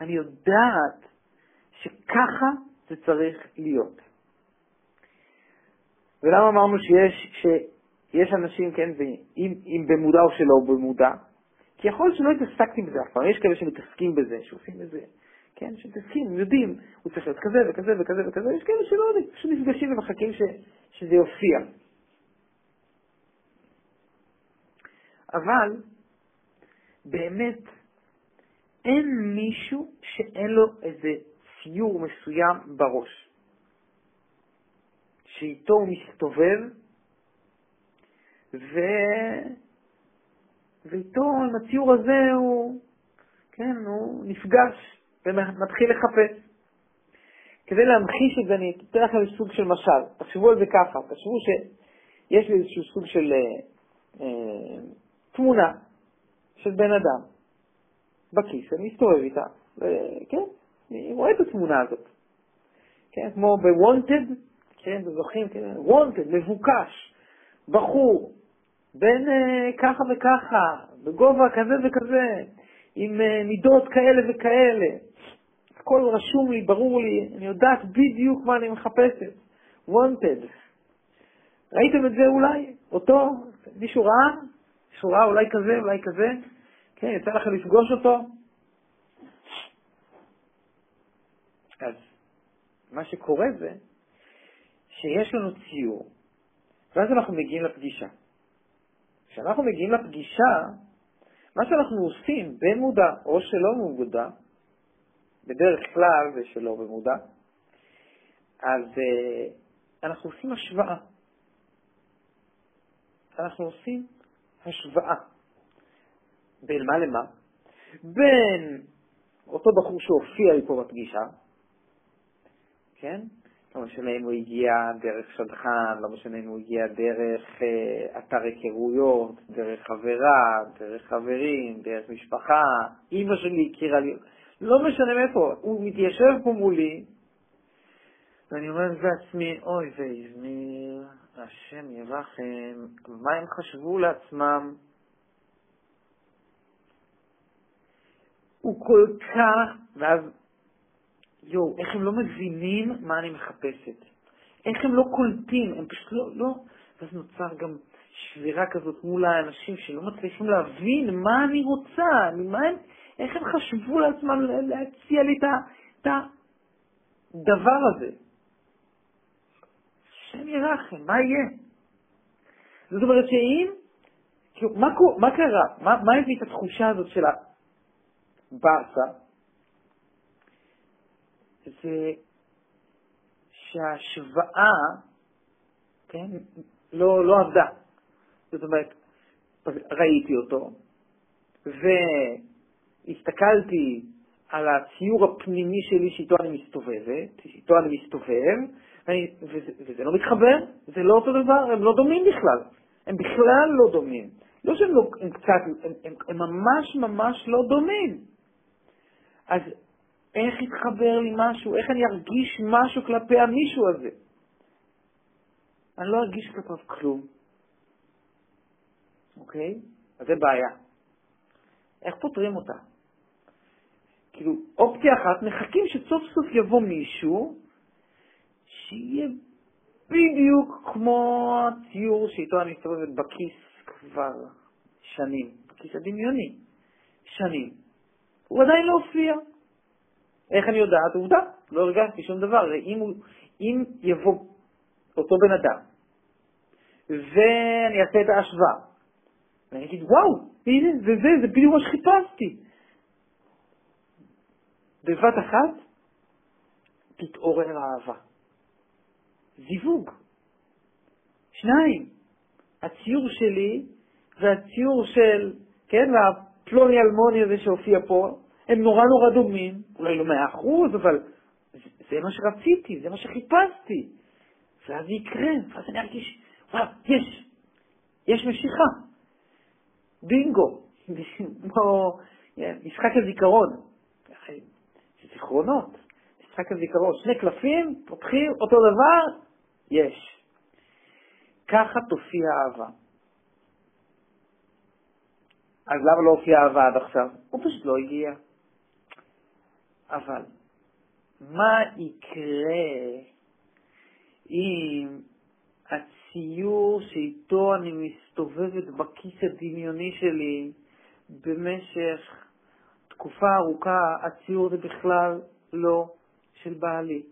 אני יודעת שככה זה צריך להיות. ולמה אמרנו שיש, שיש אנשים, כן, אם, אם במודע או שלא במודע? כי יכול להיות שלא התעסקתי בזה אף פעם, יש כאלה שמתעסקים בזה, שעושים את זה, כן, שמתעסקים, יודעים, הוא צריך להיות כזה וכזה וכזה וכזה, יש כאלה שלא יודעים, פשוט נפגשים ומחכים ש, שזה יופיע. אבל באמת אין מישהו שאין לו איזה ציור מסוים בראש, שאיתו הוא מסתובב, ו... ואיתו, עם הציור הזה, הוא, כן, הוא נפגש ומתחיל לחפש. כדי להמחיש את זה, אני אתן לכם סוג של משל. תחשבו על זה ככה, תחשבו שיש לי איזשהו סוג של אה, אה, תמונה של בן אדם בכיס, אני מסתובב איתה, וכן, אני רואה את התמונה הזאת. כן, כמו ב-wanted, כן, בזוכים, כן, wanted, מבוקש, בחור, בן אה, ככה וככה, בגובה כזה וכזה, עם אה, מידות כאלה וכאלה. הכל רשום לי, ברור לי, אני יודעת בדיוק מה אני מחפשת. wanted. ראיתם את זה אולי? אותו? מישהו ראה? מישהו ראה אולי כזה, אולי כזה? כן, יצא לכם לפגוש אותו? אז מה שקורה זה שיש לנו ציור, ואז אנחנו מגיעים לפגישה. כשאנחנו מגיעים לפגישה, מה שאנחנו עושים במודע או שלא במודע, בדרך כלל זה שלא במודע, אז uh, אנחנו עושים השוואה. אנחנו עושים השוואה. בין מה למה? בין אותו בחור שהופיע לי פה בפגישה, כן? לא משנה אם הוא הגיע דרך שדכן, לא משנה אם הוא הגיע דרך אה, אתר היכרויות, דרך חברה, דרך חברים, דרך משפחה, אימא שלי הכירה לי, לא משנה מאיפה, הוא מתיישב פה מולי, ואני אומר לעצמי, אוי ואיזמיר, השם יבחם, מה הם חשבו לעצמם? הוא כל כך, ואז יואו, איך הם לא מבינים מה אני מחפשת. איך הם לא קולטים, הם פשוט לא, לא. ואז נוצר גם שבירה כזאת מול האנשים שלא מצליחים להבין מה אני רוצה, ממה הם, איך הם חשבו לעצמם להציע לי את הדבר הזה. השם ירחם, מה יהיה? זאת אומרת שאם, כאילו, מה, מה קרה? מה, מה הביא את התחושה הזאת של הבאסה? זה שההשוואה, כן, לא, לא עבדה. זאת אומרת, ראיתי אותו, והסתכלתי על הציור הפנימי שלי שאיתו אני מסתובבת, איתו אני מסתובב, ואני, וזה, וזה לא מתחבר, זה לא אותו דבר, הם לא דומים בכלל. הם בכלל לא דומים. לא שהם לא, הם קצת, הם, הם, הם ממש ממש לא דומים. אז איך יתחבר לי משהו? איך אני ארגיש משהו כלפי המישהו הזה? אני לא ארגיש כלפיו כלום. אוקיי? אז זה בעיה. איך פותרים אותה? כאילו, אופציה אחת, מחכים שסוף סוף יבוא מישהו שיהיה בדיוק כמו הציור שאיתו אני מסתובבת בכיס כבר שנים, בכיס הדמיוני, שנים. הוא עדיין לא הופיע. איך אני יודעת? עובדה, לא הרגשתי שום דבר. הרי אם, אם יבוא אותו בן אדם, ואני אעשה את ההשוואה, ואני אגיד, וואו, הנה, זה זה, זה בדיוק מה שחיפשתי. בבת אחת תתעורר אהבה. זיווג. שניים. הציור שלי והציור של, כן, והפלוני אלמוני הזה שהופיע פה, הם נורא נורא דומים, אולי לא מאה אחוז, אבל זה מה שרציתי, זה מה שחיפשתי. ואז זה יקרה, ואז אני ארגיש, וואו, יש, יש משיכה. בינגו, כמו משחק הזיכרון, זיכרונות, משחק הזיכרון, שני קלפים, פותחים אותו דבר, יש. ככה תופיע אהבה. אז למה לא הופיע אהבה עד עכשיו? הוא פשוט לא הגיע. אבל מה יקרה אם הציור שאיתו אני מסתובבת בכיס הדמיוני שלי במשך תקופה ארוכה, הציור הזה בכלל לא של בעלי.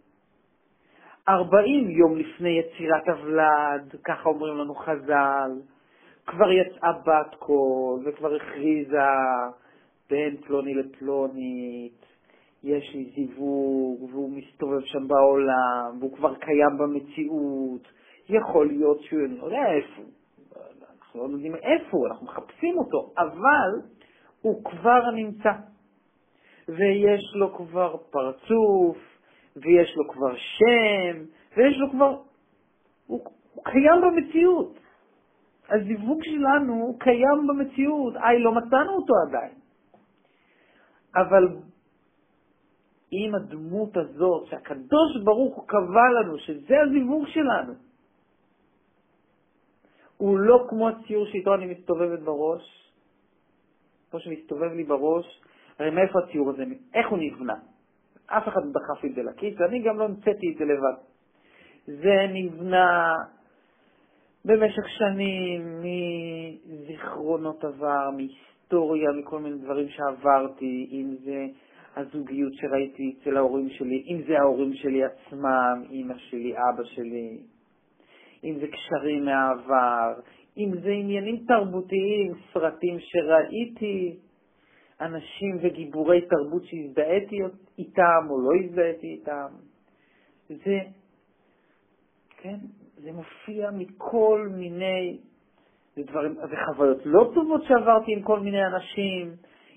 ארבעים יום לפני יצירת הוולד, ככה אומרים לנו חז"ל, כבר יצאה בת קול וכבר הכריזה בין פלוני לפלונית, יש לי זיווג, והוא מסתובב שם בעולם, והוא כבר קיים במציאות. יכול להיות שהוא, אני לא יודע איפה, אנחנו לא יודעים איפה, אנחנו מחפשים אותו, אבל הוא כבר נמצא. ויש לו כבר פרצוף, ויש לו כבר שם, ויש לו כבר... הוא, הוא קיים במציאות. הזיווג שלנו קיים במציאות, איי, לא מצאנו אותו עדיין. אבל עם הדמות הזאת, שהקדוש ברוך הוא קבע לנו, שזה הזיווג שלנו, הוא לא כמו הציור שאיתו אני מסתובבת בראש, כמו שמסתובב לי בראש, הרי מאיפה הציור הזה, איך הוא נבנה? אף אחד לא דחף לי את זה לכיס, ואני גם לא המצאתי את זה לבד. זה נבנה במשך שנים מזיכרונות עבר, מהיסטוריה, מכל מיני דברים שעברתי, אם זה הזוגיות שראיתי אצל ההורים שלי, אם זה ההורים שלי עצמם, אימא שלי, אבא שלי, אם זה קשרים מהעבר, אם זה עניינים תרבותיים, סרטים שראיתי, אנשים וגיבורי תרבות שהזדהיתי איתם או לא הזדהיתי איתם. זה, כן, זה מופיע מכל מיני, זה, דברים, זה חוויות לא טובות שעברתי עם כל מיני אנשים,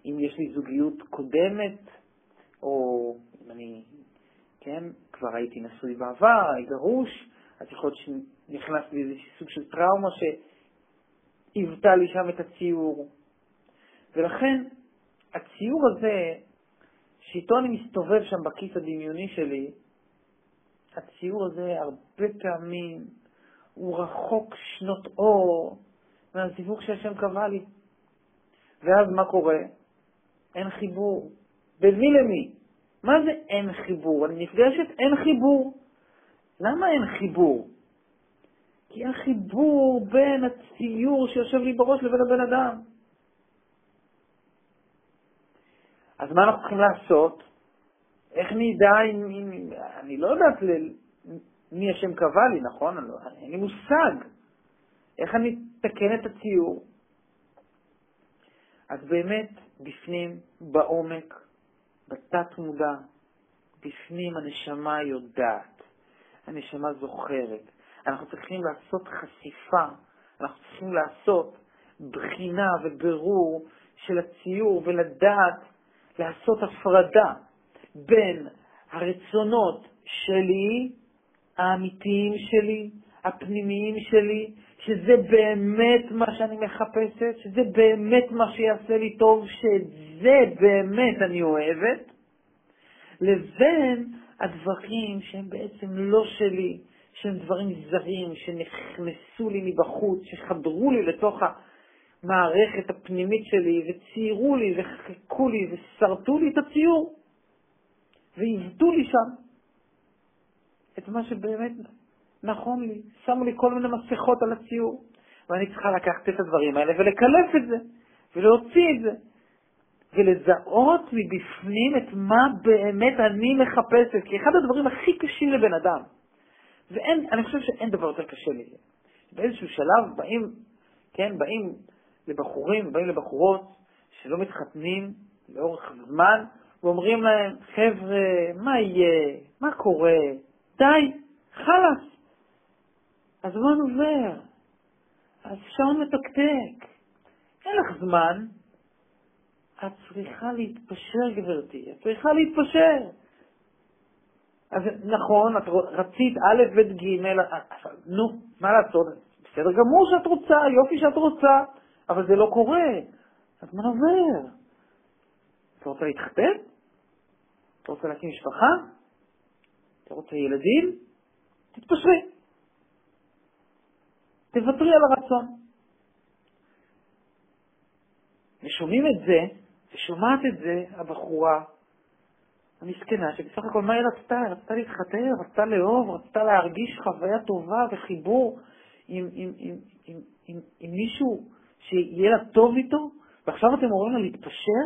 אם יש לי זוגיות קודמת, או אם אני, כן, כבר הייתי נשוי בעבר, גרוש, אז יכול להיות שנכנס לי איזשהו סוג של טראומה שהיוותה לי שם את הציור. ולכן, הציור הזה, שאיתו אני מסתובב שם בכיס הדמיוני שלי, הציור הזה הרבה פעמים הוא רחוק שנות אור מהזיווג שהשם קבע לי. ואז מה קורה? אין חיבור. במי למי? מה זה אין חיבור? אני נפגשת, אין חיבור. למה אין חיבור? כי אין חיבור בין הציור שיושב לי בראש לבין הבן אדם. אז מה אנחנו צריכים לעשות? איך נדע אם... אם אני לא יודעת ל... מי השם קבע לי, נכון? אני לא, אין לי מושג. איך אני אתקן את הציור? אז באמת, בפנים, בעומק, בתת מודע, בפנים הנשמה יודעת, הנשמה זוכרת. אנחנו צריכים לעשות חשיפה, אנחנו צריכים לעשות בחינה ובירור של הציור ולדעת לעשות הפרדה בין הרצונות שלי, האמיתיים שלי, הפנימיים שלי, שזה באמת מה שאני מחפשת, שזה באמת מה שיעשה לי טוב, שזה באמת אני אוהבת, לבין הדברים שהם בעצם לא שלי, שהם דברים זרים, שנכנסו לי מבחוץ, שחדרו לי לתוך המערכת הפנימית שלי, וציירו לי, וחיכו לי, ושרטו לי את הציור, ועיוותו לי שם את מה שבאמת נכון לי. שמו לי כל מיני מסכות על הציור, ואני צריכה לקחת את הדברים האלה ולקלף את זה, ולהוציא את זה. ולזהות מבפנים את מה באמת אני מחפשת, כי אחד הדברים הכי קשים לבן אדם, ואין, אני חושב שאין דבר יותר קשה מזה. באיזשהו שלב באים, כן, באים לבחורים, באים לבחורות שלא מתחתנים לאורך זמן, ואומרים להם, חבר'ה, מה יהיה? מה קורה? די, חלאס. הזמן עובר, השעון מתקתק, אין לך זמן, את צריכה להתפשר, גברתי, את צריכה להתפשר. אז נכון, את רצית א', ב', ג', נו, מה לעשות? בסדר גמור שאת רוצה, יופי שאת רוצה, אבל זה לא קורה. הזמן עובר. את רוצה להתחתן? את רוצה להקים משפחה? אתה רוצה ילדים? תתפשרי. תוותרי על הרצון. ושומעים את זה, ושומעת את זה הבחורה המסכנה, שבסך הכל מה היא רצתה? היא רצתה להתחתן, רצתה לאהוב, רצתה להרגיש חוויה טובה וחיבור עם, עם, עם, עם, עם, עם מישהו שיהיה לה טוב איתו, ועכשיו אתם אומרים לה להתפשר?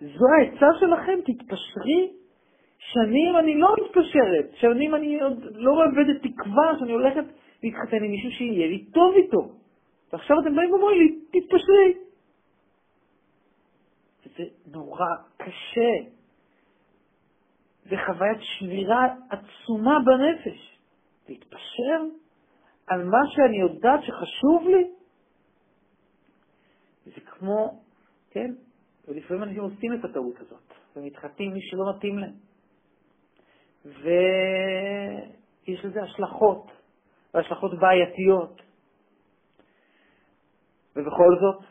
זו העצה שלכם, תתפשרי. שנים אני לא מתפשרת, שנים אני עוד לא מאבדת תקווה שאני הולכת להתחתן עם מישהו שיהיה לי טוב איתו. ועכשיו אתם באים ואומרים לי, תתפשרי. זה נורא קשה. זה חוויית שבירה עצומה בנפש. להתפשר על מה שאני יודעת שחשוב לי? זה כמו, כן, ולפעמים אנשים עושים את הטעות הזאת, ומתחתנים מי שלא מתאים להם. ויש לזה השלכות, והשלכות בעייתיות. ובכל זאת,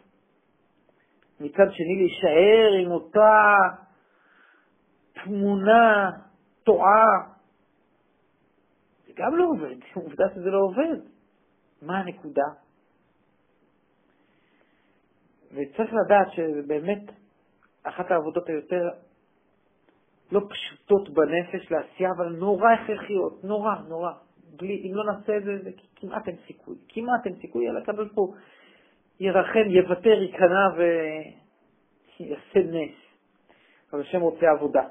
מצד שני להישאר עם אותה תמונה טועה, זה גם לא עובד, עובדה שזה לא עובד. מה הנקודה? וצריך לדעת שבאמת אחת העבודות היותר לא פשוטות בנפש לעשייה, אבל נורא הכרחיות, נורא, נורא. בלי, אם לא נעשה את זה, זה כמעט אין סיכוי. כמעט אין סיכוי, אלא הקדוש ברוך ירחם, יוותר, ייכנע ויעשה נס. אבל השם רוצה עבודה.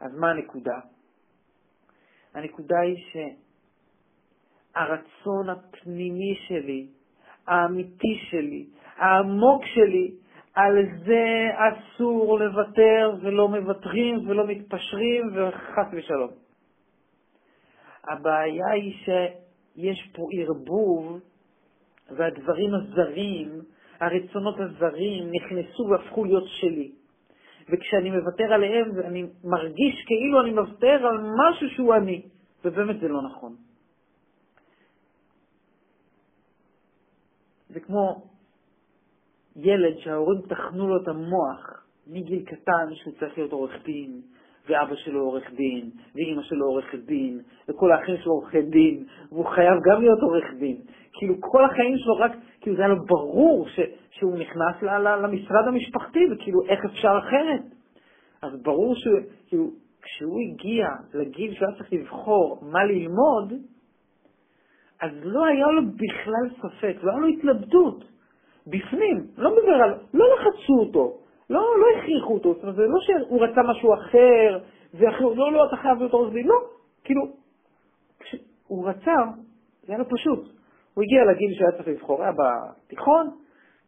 אז מה הנקודה? הנקודה היא שהרצון הפנימי שלי, האמיתי שלי, העמוק שלי, על זה אסור לוותר ולא מוותרים ולא מתפשרים וחס ושלום. הבעיה היא ש... יש פה ערבוב, והדברים הזרים, הרצונות הזרים, נכנסו והפכו להיות שלי. וכשאני מוותר עליהם, אני מרגיש כאילו אני מוותר על משהו שהוא אני, ובאמת זה לא נכון. זה כמו ילד שההורים טחנו לו את המוח מגיל קטן שהוא צריך להיות עורך דין, ואבא שלו עורך דין, ואימא שלו עורכת דין, וכל האחים שלו עורכי דין, והוא חייב גם להיות עורך דין. כאילו כל החיים שלו רק, כאילו זה היה לו ברור ש, שהוא נכנס ל, ל, למשרד המשפחתי, וכאילו איך אפשר אחרת? אז ברור שכאילו כשהוא הגיע לגיל שהוא היה צריך לבחור מה ללמוד, אז לא היה לו בכלל ספק, לא היה לו התלבטות. בפנים, לא מדבר על, לא לחצו אותו, לא, לא הכריחו אותו, זאת אומרת, זה לא שהוא רצה משהו אחר, ואחר, לא, לא, אתה חייב להיות עורך דין, לא, כאילו, הוא רצה, זה היה לו פשוט. הוא הגיע לגיל שהיה צריך לבחור, היה בתיכון,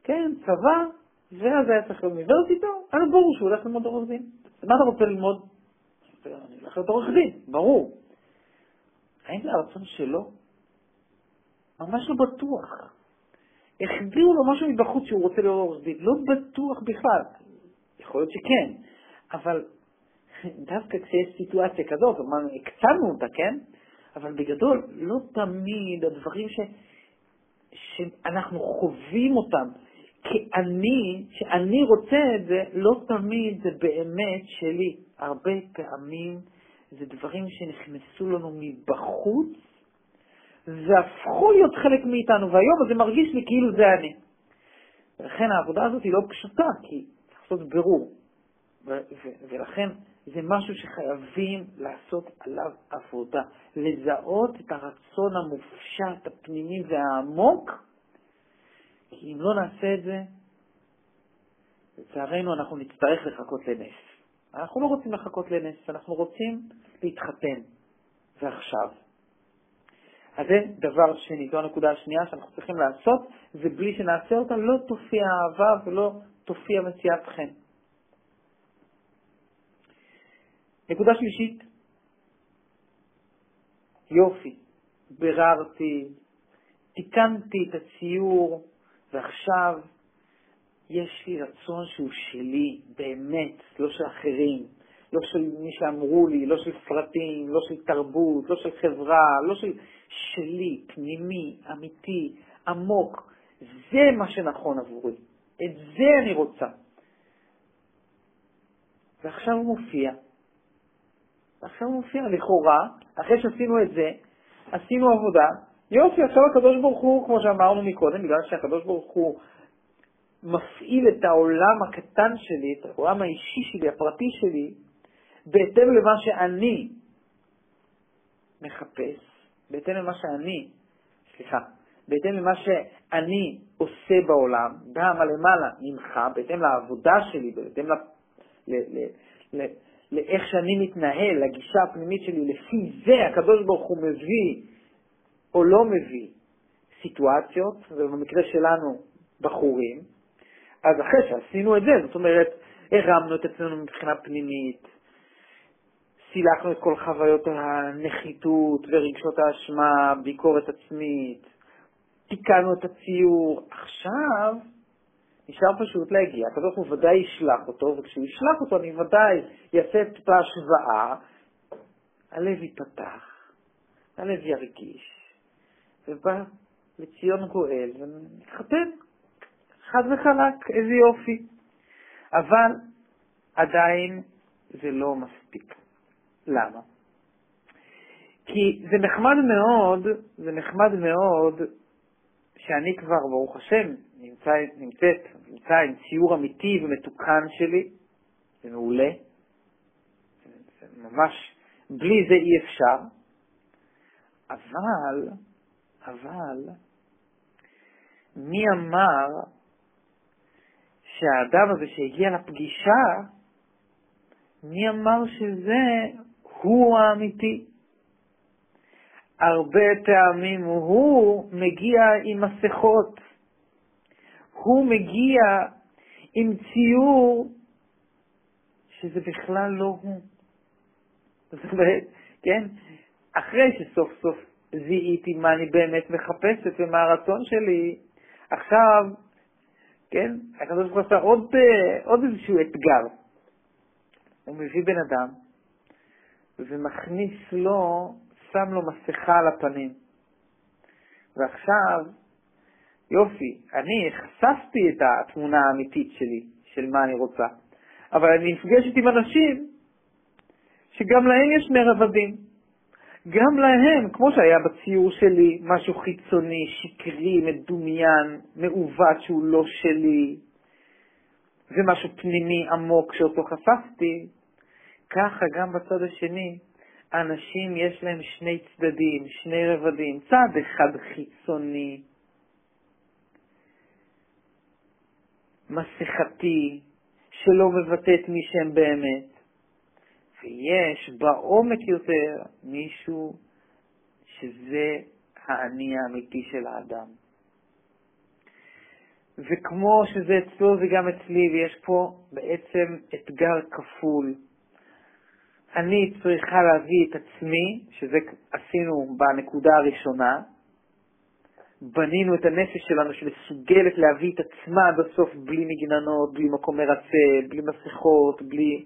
כן, צבא, ואז היה צריך לאוניברסיטה, לו ברור שהוא הולך ללמוד עורך דין. מה אתה רוצה ללמוד? אני הולך להיות עורך דין, ברור. האם זה הרצון שלו? ממש לא בטוח. החביאו לו משהו מבחוץ שהוא רוצה להיות עורך דין, לא בטוח בכלל. יכול להיות שכן, אבל דווקא כשיש סיטואציה כזאת, אמרנו, הקצנו אותה, כן? אבל בגדול, לא תמיד הדברים ש... שאנחנו חווים אותם, כי אני, שאני רוצה את זה, לא תמיד זה באמת שלי. הרבה פעמים זה דברים שנכנסו לנו מבחוץ והפכו להיות חלק מאיתנו, והיום זה מרגיש לי כאילו זה אני. ולכן העבודה הזאת היא לא פשוטה, כי צריך לעשות בירור. ולכן זה משהו שחייבים לעשות עליו עבודה. לזהות את הרצון המופשט, הפנימי והעמוק, כי אם לא נעשה את זה, לצערנו אנחנו נצטרך לחכות לנס. אנחנו לא רוצים לחכות לנס, אנחנו רוצים להתחתן, ועכשיו. אז זה דבר שני, זו הנקודה השנייה שאנחנו צריכים לעשות, ובלי שנעשה אותה לא תופיע אהבה ולא תופיע מציאת חן. נקודה שלישית, יופי, ביררתי, תיקנתי את הציור, ועכשיו יש לי רצון שהוא שלי, באמת, לא של אחרים, לא של מי שאמרו לי, לא של סרטים, לא של תרבות, לא של חברה, לא של... שלי, פנימי, אמיתי, עמוק. זה מה שנכון עבורי. את זה אני רוצה. ועכשיו הוא מופיע. ועכשיו הוא מופיע, לכאורה, אחרי שעשינו את זה, עשינו עבודה, יופי, עכשיו הקדוש ברוך הוא, כמו שאמרנו מקודם, בגלל שהקדוש ברוך הוא מפעיל את העולם הקטן שלי, את העולם האישי שלי, הפרטי שלי, בהתאם למה שאני מחפש, בהתאם למה שאני, סליחה, בהתאם למה שאני עושה בעולם, גם הלמעלה ממך, בהתאם לעבודה שלי, בהתאם ל, ל, ל, ל, לאיך שאני מתנהל, לגישה הפנימית שלי, לפי זה הקדוש ברוך הוא מביא או לא מביא סיטואציות, ובמקרה שלנו בחורים, אז אחרי שעשינו את זה, זאת אומרת, הרמנו את עצמנו מבחינה פנימית, סילקנו את כל חוויות הנחיתות ורגשות האשמה, ביקורת עצמית, תיקנו את הציור. עכשיו נשאר פשוט להגיע, הקדוש הוא ודאי ישלח אותו, וכשהוא ישלח אותו אני ודאי אעשה את אותה השוואה, הלב ייפתח, הלב ירגיש, ובא לציון גואל ונתחתן, חד וחלק, איזה יופי. אבל עדיין זה לא מספיק. למה? כי זה נחמד מאוד, זה נחמד מאוד שאני כבר, ברוך השם, נמצא, נמצאת, נמצא עם ציור אמיתי ומתוקן שלי, זה מעולה, זה ממש, בלי זה אי אפשר, אבל, אבל, מי אמר שהאדם הזה שהגיע לפגישה, מי אמר שזה הוא האמיתי. הרבה פעמים הוא מגיע עם מסכות, הוא מגיע עם ציור שזה בכלל לא הוא. זאת אומרת, כן, אחרי שסוף סוף זיהיתי מה אני באמת מחפשת ומה הרצון שלי, עכשיו, כן, הקדוש ברוך הוא עשה עוד, עוד איזשהו אתגר. הוא מביא בן אדם ומכניס לו, שם לו מסכה על הפנים. ועכשיו, יופי, אני חשפתי את התמונה האמיתית שלי, של מה אני רוצה, אבל אני נפגשת עם אנשים שגם להם יש שני רבדים. גם להם, כמו שהיה בציור שלי, משהו חיצוני, שקרי, מדומיין, מעוות שהוא לא שלי, ומשהו פנימי עמוק שאותו חשפתי, ככה גם בצד השני, אנשים יש להם שני צדדים, שני רבדים, צד אחד חיצוני, מסכתי, שלא מבטא את מי שהם באמת, ויש בעומק יותר מישהו שזה האני האמיתי של האדם. וכמו שזה אצלו זה גם אצלי, ויש פה בעצם אתגר כפול. אני צריכה להביא את עצמי, שזה עשינו בנקודה הראשונה, בנינו את הנפש שלנו שמסוגלת להביא את עצמה בסוף בלי מגננות, בלי מקום מרצה, בלי מסכות, בלי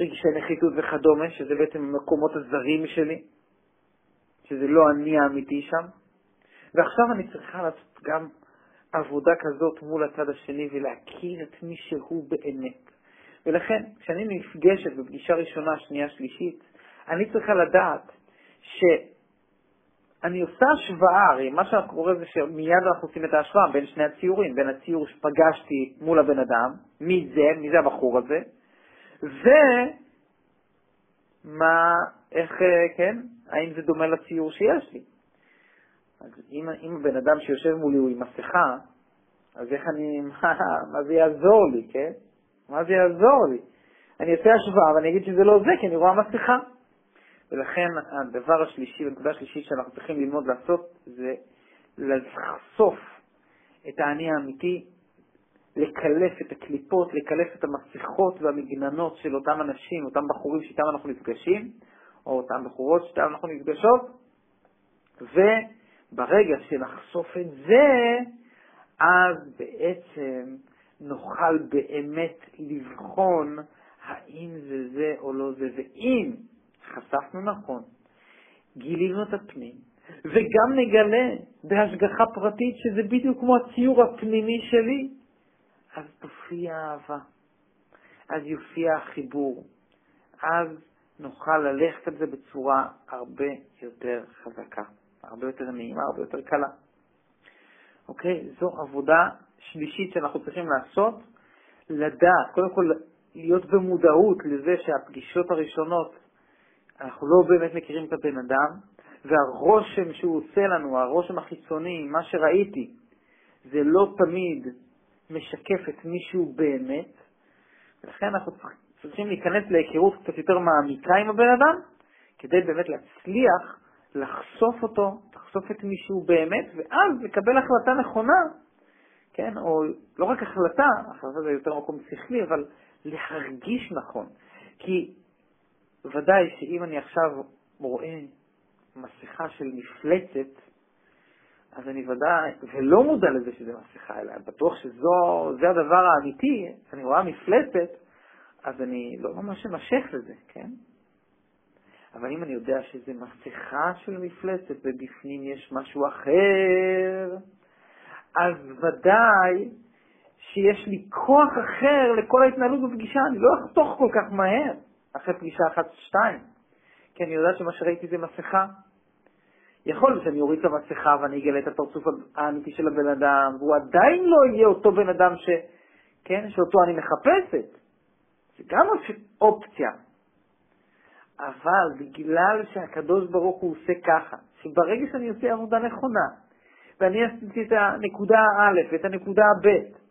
רגשי נחיתות וכדומה, שזה בעצם המקומות הזרים שלי, שזה לא אני האמיתי שם. ועכשיו אני צריכה לעשות גם עבודה כזאת מול הצד השני ולהכיר את מי שהוא באמת. ולכן, כשאני נפגשת בפגישה ראשונה, שנייה, שלישית, אני צריכה לדעת שאני עושה השוואה, הרי מה שאנחנו קורא זה שמיד אנחנו עושים את ההשוואה בין שני הציורים, בין הציור שפגשתי מול הבן אדם, מי זה, מי זה הבחור הזה, ומה, איך, כן, האם זה דומה לציור שיש לי. אז אם, אם הבן אדם שיושב מולי הוא עם מסכה, אז איך אני, מה, מה זה יעזור לי, כן? מה זה יעזור לי? אני אעשה השוואה ואני אגיד שזה לא זה, כי אני רואה מסכה. ולכן הדבר השלישי, הנקודה השלישית שאנחנו צריכים ללמוד לעשות, זה לחשוף את האני האמיתי, לקלף את הקליפות, לקלף את המסכות והמגננות של אותם אנשים, אותם בחורים שאיתם אנחנו נפגשים, או אותם בחורות שאיתם אנחנו נפגשות, וברגע שנחשוף את זה, אז בעצם נוכל באמת לבחון האם זה זה או לא זה, ואם חשפנו נכון, גילינו את הפנים, וגם נגלה בהשגחה פרטית שזה בדיוק כמו הציור הפנימי שלי, אז תופיע האהבה, אז יופיע החיבור, אז נוכל ללכת על זה בצורה הרבה יותר חזקה, הרבה יותר נעימה, הרבה יותר קלה. אוקיי? זו עבודה שלישית שאנחנו צריכים לעשות, לדעת, קודם כל להיות במודעות לזה שהפגישות הראשונות, אנחנו לא באמת מכירים את הבן אדם, והרושם שהוא עושה לנו, הרושם החיצוני, מה שראיתי, זה לא תמיד משקף את מי שהוא באמת, ולכן אנחנו צריכים להיכנס להיכרות קצת יותר מעמיקה עם הבן אדם, כדי באמת להצליח לחשוף אותו, לחשוף את מי שהוא באמת, ואז לקבל החלטה נכונה, כן, או לא רק החלטה, החלטה זה יותר מקום שכלי, אבל להרגיש נכון. כי ודאי שאם אני עכשיו רואה מסכה של מפלצת, אז אני ודאי, ולא מודע לזה שזה מסכה, אלא בטוח שזה הדבר האמיתי, אני רואה מפלצת, אז אני לא ממש אמשך לזה, כן? אבל אם אני יודע שזה מסכה של מפלצת ובפנים יש משהו אחר, אז ודאי שיש לי כוח אחר לכל ההתנהלות בפגישה, אני לא אחתוך כל כך מהר אחרי פגישה אחת או שתיים, כי אני יודעת שמה שראיתי זה מסכה. יכול להיות שאני אוריד את המסכה ואני אגלה את הפרצוף האמיתי של הבן אדם, והוא עדיין לא יהיה אותו בן אדם ש... כן, שאותו אני מחפשת. זה גם אופציה. אבל בגלל שהקדוש ברוך הוא עושה ככה, שברגע שאני עושה עבודה נכונה, ואני עשיתי את הנקודה א' ואת הנקודה ב',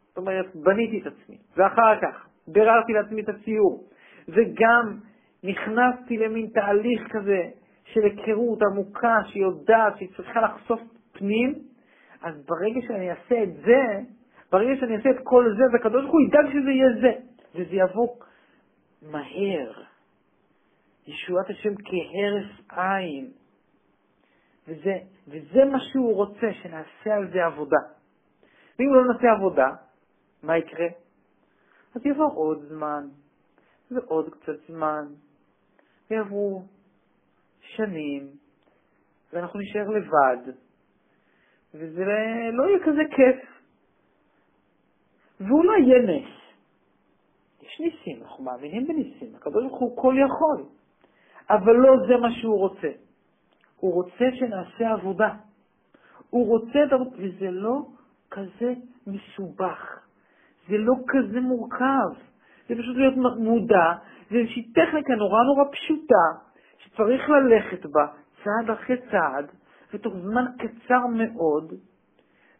זאת אומרת, בניתי את עצמי, ואחר כך ביררתי לעצמי את הציור, וגם נכנסתי למין תהליך כזה של היכרות עמוקה שיודעת שהיא צריכה לחשוף פנים, אז ברגע שאני אעשה את זה, ברגע שאני אעשה את כל זה, והקדוש ברוך הוא ידאג שזה יהיה זה, וזה יבוא מהר. ישועת השם כהרף עין. וזה, וזה מה שהוא רוצה, שנעשה על זה עבודה. ואם לא נעשה עבודה, מה יקרה? אז יבוא עוד זמן, ועוד קצת זמן, ויעברו שנים, ואנחנו נשאר לבד, וזה לא יהיה כזה כיף. ואולי יהיה נס. יש ניסים, אנחנו מאמינים בניסים, ברוך הוא כל יכול, אבל לא זה מה שהוא רוצה. הוא רוצה שנעשה עבודה. הוא רוצה, וזה לא כזה מסובך. זה לא כזה מורכב. זה פשוט להיות מודע, זה איזושהי טכניקה נורא נורא פשוטה, שצריך ללכת בה צעד אחרי צעד, ותוך זמן קצר מאוד,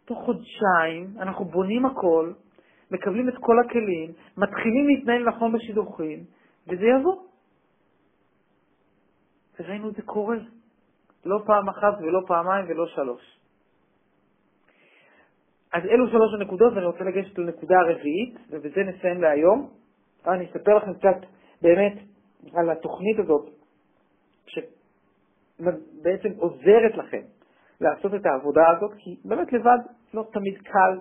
תוך חודשיים, אנחנו בונים הכל, מקבלים את כל הכלים, מתחילים להתנהל נכון בשידוכים, וזה יבוא. וראינו את זה קורה. לא פעם אחת ולא פעמיים ולא שלוש. אז אלו שלוש הנקודות, ואני רוצה לגשת לנקודה הרביעית, ובזה נסיים להיום. אני אספר לכם קצת באמת על התוכנית הזאת, שבעצם עוזרת לכם לעשות את העבודה הזאת, כי באמת לבד לא תמיד קל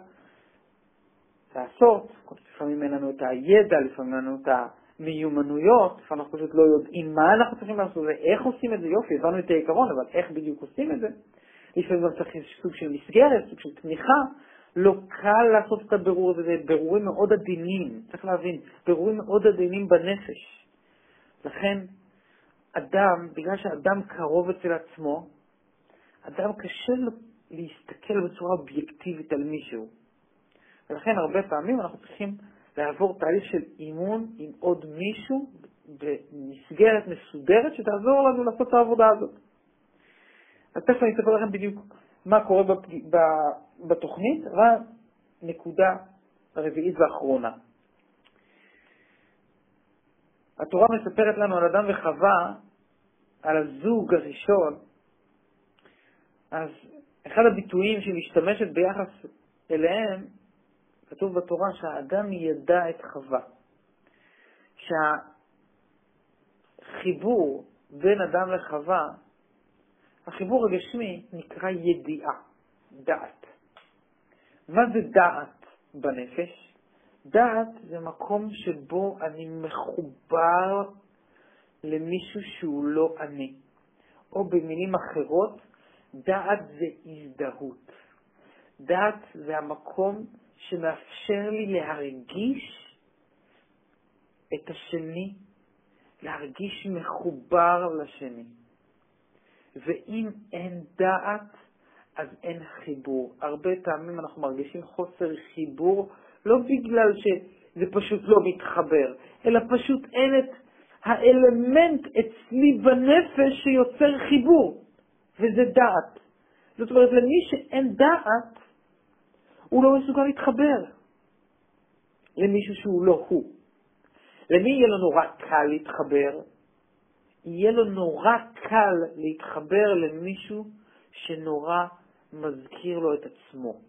לעשות, לפעמים אין לנו את הידע, לפעמים אין לנו את המיומנויות, לפעמים אנחנו פשוט לא יודעים מה אנחנו צריכים לעשות ואיך עושים את זה, יופי, הבנו את העיקרון, אבל איך בדיוק עושים את זה? לפעמים גם צריך סוג של מסגרת, סוג של תמיכה, לא קל לעשות את הבירור הזה, זה בירורים מאוד עדינים, צריך להבין, בירורים מאוד עדינים בנפש. לכן, אדם, בגלל שאדם קרוב אצל עצמו, אדם קשה לו להסתכל בצורה אובייקטיבית על מישהו. ולכן הרבה פעמים אנחנו צריכים לעבור תהליך של אימון עם עוד מישהו במסגרת מסודרת שתעזור לנו לעשות את העבודה הזאת. אז תכף אני אספר לכם בדיוק מה קורה בפג... בתוכנית, אבל נקודה רביעית ואחרונה. התורה מספרת לנו על אדם וחווה, על הזוג הראשון, אז אחד הביטויים שהיא משתמשת ביחס אליהם, כתוב בתורה שהאדם ידע את חווה. שהחיבור בין אדם לחווה, החיבור הגשמי נקרא ידיעה, דעת. מה זה דעת בנפש? דעת זה מקום שבו אני מחובר למישהו שהוא לא אני. או במילים אחרות, דעת זה הזדהות. דעת זה המקום שמאפשר לי להרגיש את השני, להרגיש מחובר לשני. ואם אין דעת, אז אין חיבור. הרבה פעמים אנחנו מרגישים חוסר חיבור, לא בגלל שזה פשוט לא מתחבר, אלא פשוט אין את האלמנט אצלי בנפש שיוצר חיבור, וזה דעת. זאת אומרת, למי שאין דעת, הוא לא מסוגל להתחבר למישהו שהוא לא הוא. למי יהיה לו נורא קל להתחבר? יהיה לו נורא קל להתחבר למישהו שנורא מזכיר לו את עצמו.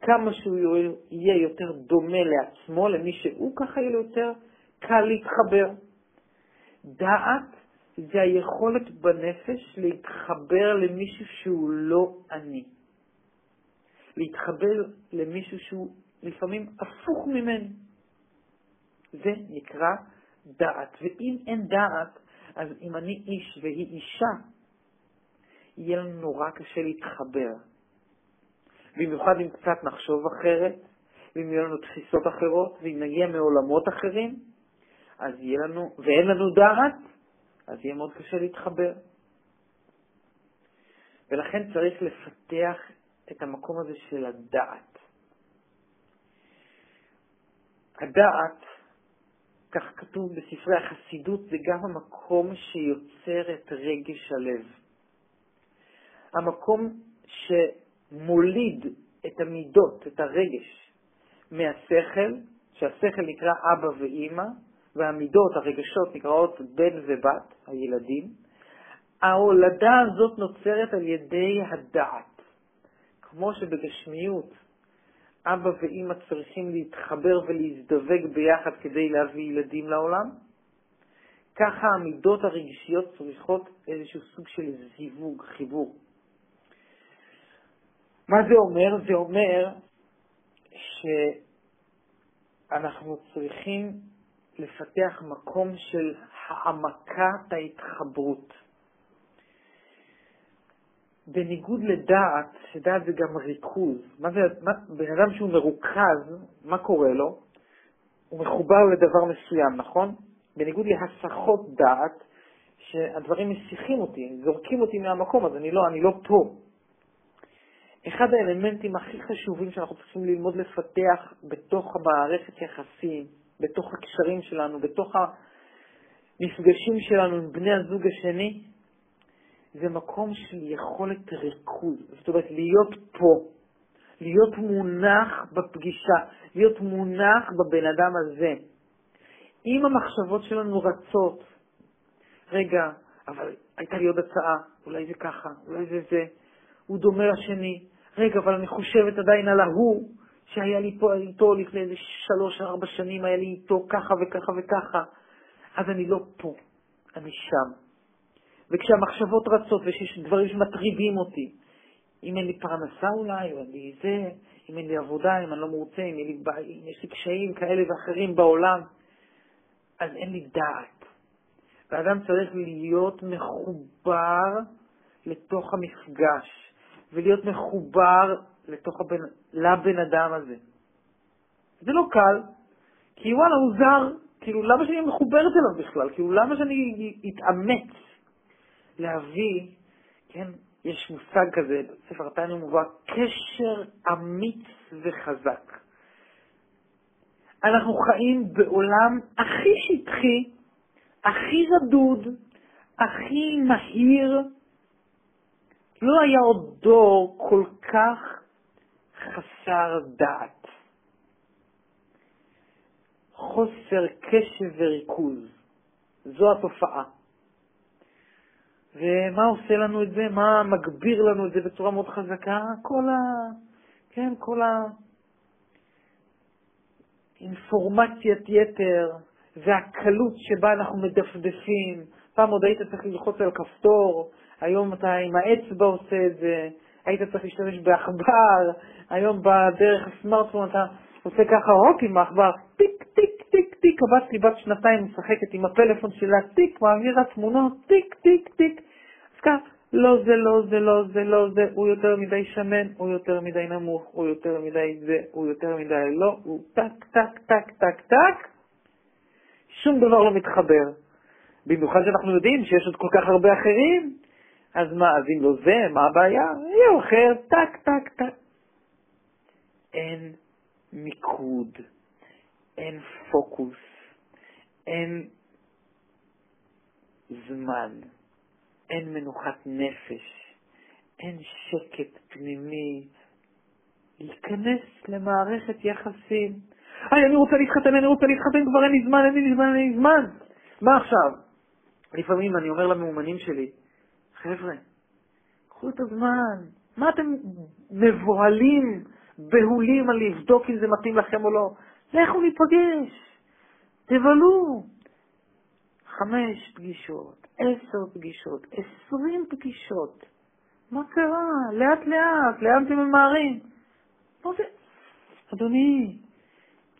כמה שהוא יהיה יותר דומה לעצמו, למי שהוא, ככה יהיה לו יותר קל להתחבר. דעת זה היכולת בנפש להתחבר למישהו שהוא לא אני. להתחבר למישהו שהוא לפעמים הפוך ממני. זה נקרא דעת. ואם אין דעת, אז אם אני איש והיא אישה, יהיה לנו נורא קשה להתחבר. במיוחד אם קצת נחשוב אחרת, ואם יהיו לנו תפיסות אחרות, ואם נגיע מעולמות אחרים, אז יהיה לנו, ואין לנו דעת, אז יהיה מאוד קשה להתחבר. ולכן צריך לפתח את המקום הזה של הדעת. הדעת, כך כתוב בספרי החסידות, זה גם המקום שיוצר את רגש הלב. המקום שמוליד את המידות, את הרגש, מהשכל, שהשכל נקרא אבא ואימא, והמידות, הרגשות, נקראות בן ובת, הילדים. ההולדה הזאת נוצרת על ידי הדעת. כמו שבגשמיות אבא ואימא צריכים להתחבר ולהזדווג ביחד כדי להביא ילדים לעולם, ככה המידות הרגשיות צריכות איזשהו סוג של זיווג, חיבור. מה זה אומר? זה אומר שאנחנו צריכים לפתח מקום של העמקת ההתחברות. בניגוד לדעת, שדעת זה גם ריכוז. מה זה, מה, בן אדם שהוא מרוכז, מה קורה לו? הוא מחובר לדבר מסוים, נכון? בניגוד להסחות דעת, שהדברים מסיחים אותי, זורקים אותי מהמקום, אז אני לא, אני לא פה. אחד האלמנטים הכי חשובים שאנחנו צריכים ללמוד לפתח בתוך המערכת יחסים, בתוך הקשרים שלנו, בתוך המפגשים שלנו עם בני הזוג השני, זה מקום של יכולת ריכוז. זאת אומרת, להיות פה, להיות מונח בפגישה, להיות מונח בבן אדם הזה. אם המחשבות שלנו רצות, רגע, אבל הייתה לי עוד הצעה, אולי זה ככה, אולי זה זה, הוא דומה לשני, רגע, אבל אני חושבת עדיין על ההוא שהיה לי פה איתו לפני איזה שלוש-ארבע שנים, היה לי איתו ככה וככה וככה, אז אני לא פה, אני שם. וכשהמחשבות רצות ושיש דברים שמטרידים אותי, אם אין לי פרנסה אולי, או אין לי זה, אם אין לי עבודה, אם אני לא מרוצה, אם, לי, אם יש לי קשיים כאלה ואחרים בעולם, אז אין לי דעת. ואדם צריך להיות מחובר לתוך המפגש, ולהיות מחובר לתוך הבן, לבן אדם הזה. זה לא קל, כי וואלה, הוא זר, כאילו, למה שאני מחוברת אליו בכלל? כאילו, למה שאני אתאמץ להביא, כן, יש מושג כזה, בספר התניא מובא, קשר אמיץ וחזק. אנחנו חיים בעולם הכי שטחי, הכי רדוד, הכי מהיר. לא היה עוד דור כל כך חסר דעת. חוסר קשב וריכוז. זו התופעה. ומה עושה לנו את זה? מה מגביר לנו את זה בצורה מאוד חזקה? כל ה... כן, כל האינפורמציית יתר והקלות שבה אנחנו מדפדפים. פעם עוד היית צריך ללחוץ על כפתור, היום אתה עם האצבע עושה את זה, היית צריך להשתמש בעכבר, היום בדרך הסמארטפון אתה עושה ככה הופ עם העכבר, טיק, טיק, טיק, טיק, הבת שלי בת שנתיים משחקת עם הפלאפון שלה, טיק, מעבירה תמונות, טיק, טיק, טיק. כך, לא זה, לא זה, לא זה, לא זה, הוא יותר מדי שמן, הוא יותר מדי נמוך, הוא יותר מדי זה, הוא יותר מדי לא, הוא טק, טק, טק, טק, טק, שום דבר לא מתחבר. במיוחד שאנחנו יודעים שיש עוד כל כך הרבה אחרים, אז מה, אז אם לא זה, מה הבעיה? יהיה אחר, טק, טק, טק. אין מיקוד, אין פוקוס, אין זמן, אין מנוחת נפש, אין שקט פנימי, להיכנס למערכת יחסים. היי, אני רוצה להתחתן, אני רוצה להתחתן, כבר אין לי זמן, אין לי זמן, אין לי זמן. מה עכשיו? לפעמים אני אומר למאומנים שלי, חבר'ה, קחו את הזמן. מה אתם מבוהלים, בהולים על לבדוק אם זה מתאים לכם או לא? לכו ניפגש, תבלו. חמש פגישות, עשר פגישות, עשרים פגישות. מה קרה? לאט לאט, לאן אתם ממהרים? מה זה? אדוני,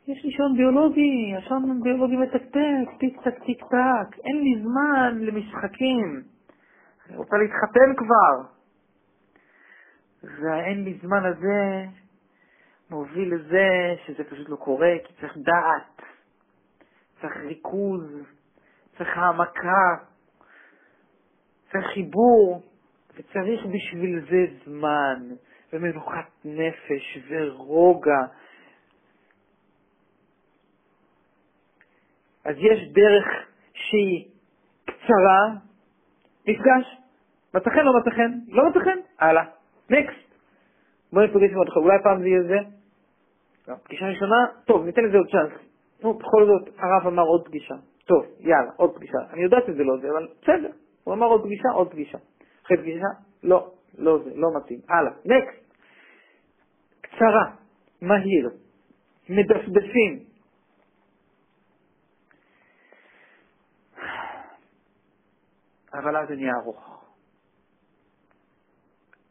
יש לי שעון ביולוגי, השעון ביולוגי מתקתק, טיק טק טיק טק, אין לי זמן למשחקים. אני רוצה להתחתן כבר. והאין לי זמן הזה מוביל לזה שזה פשוט לא קורה, כי צריך דעת, צריך ריכוז, צריך העמקה, צריך חיבור, וצריך בשביל זה זמן, ומנוחת נפש, ורוגע. אז יש דרך שהיא קצרה, מפגש, מצא חן, לא מצא חן, לא מצא חן, הלאה, נקסט. בוא ניפגש עם אותך, אולי פעם זה יהיה זה. לא, פגישה ראשונה, טוב, ניתן לזה עוד צ'אנס. נו, בכל זאת, הרב אמר עוד פגישה. טוב, יאללה, עוד פגישה. אני יודעת שזה לא זה, אבל בסדר. הוא אמר עוד פגישה, עוד פגישה. אחרי פגישה, לא, לא זה, לא מתאים. הלאה, נקסט. קצרה, מהיר, מדפדפים. אבל אז זה נהיה ארוך.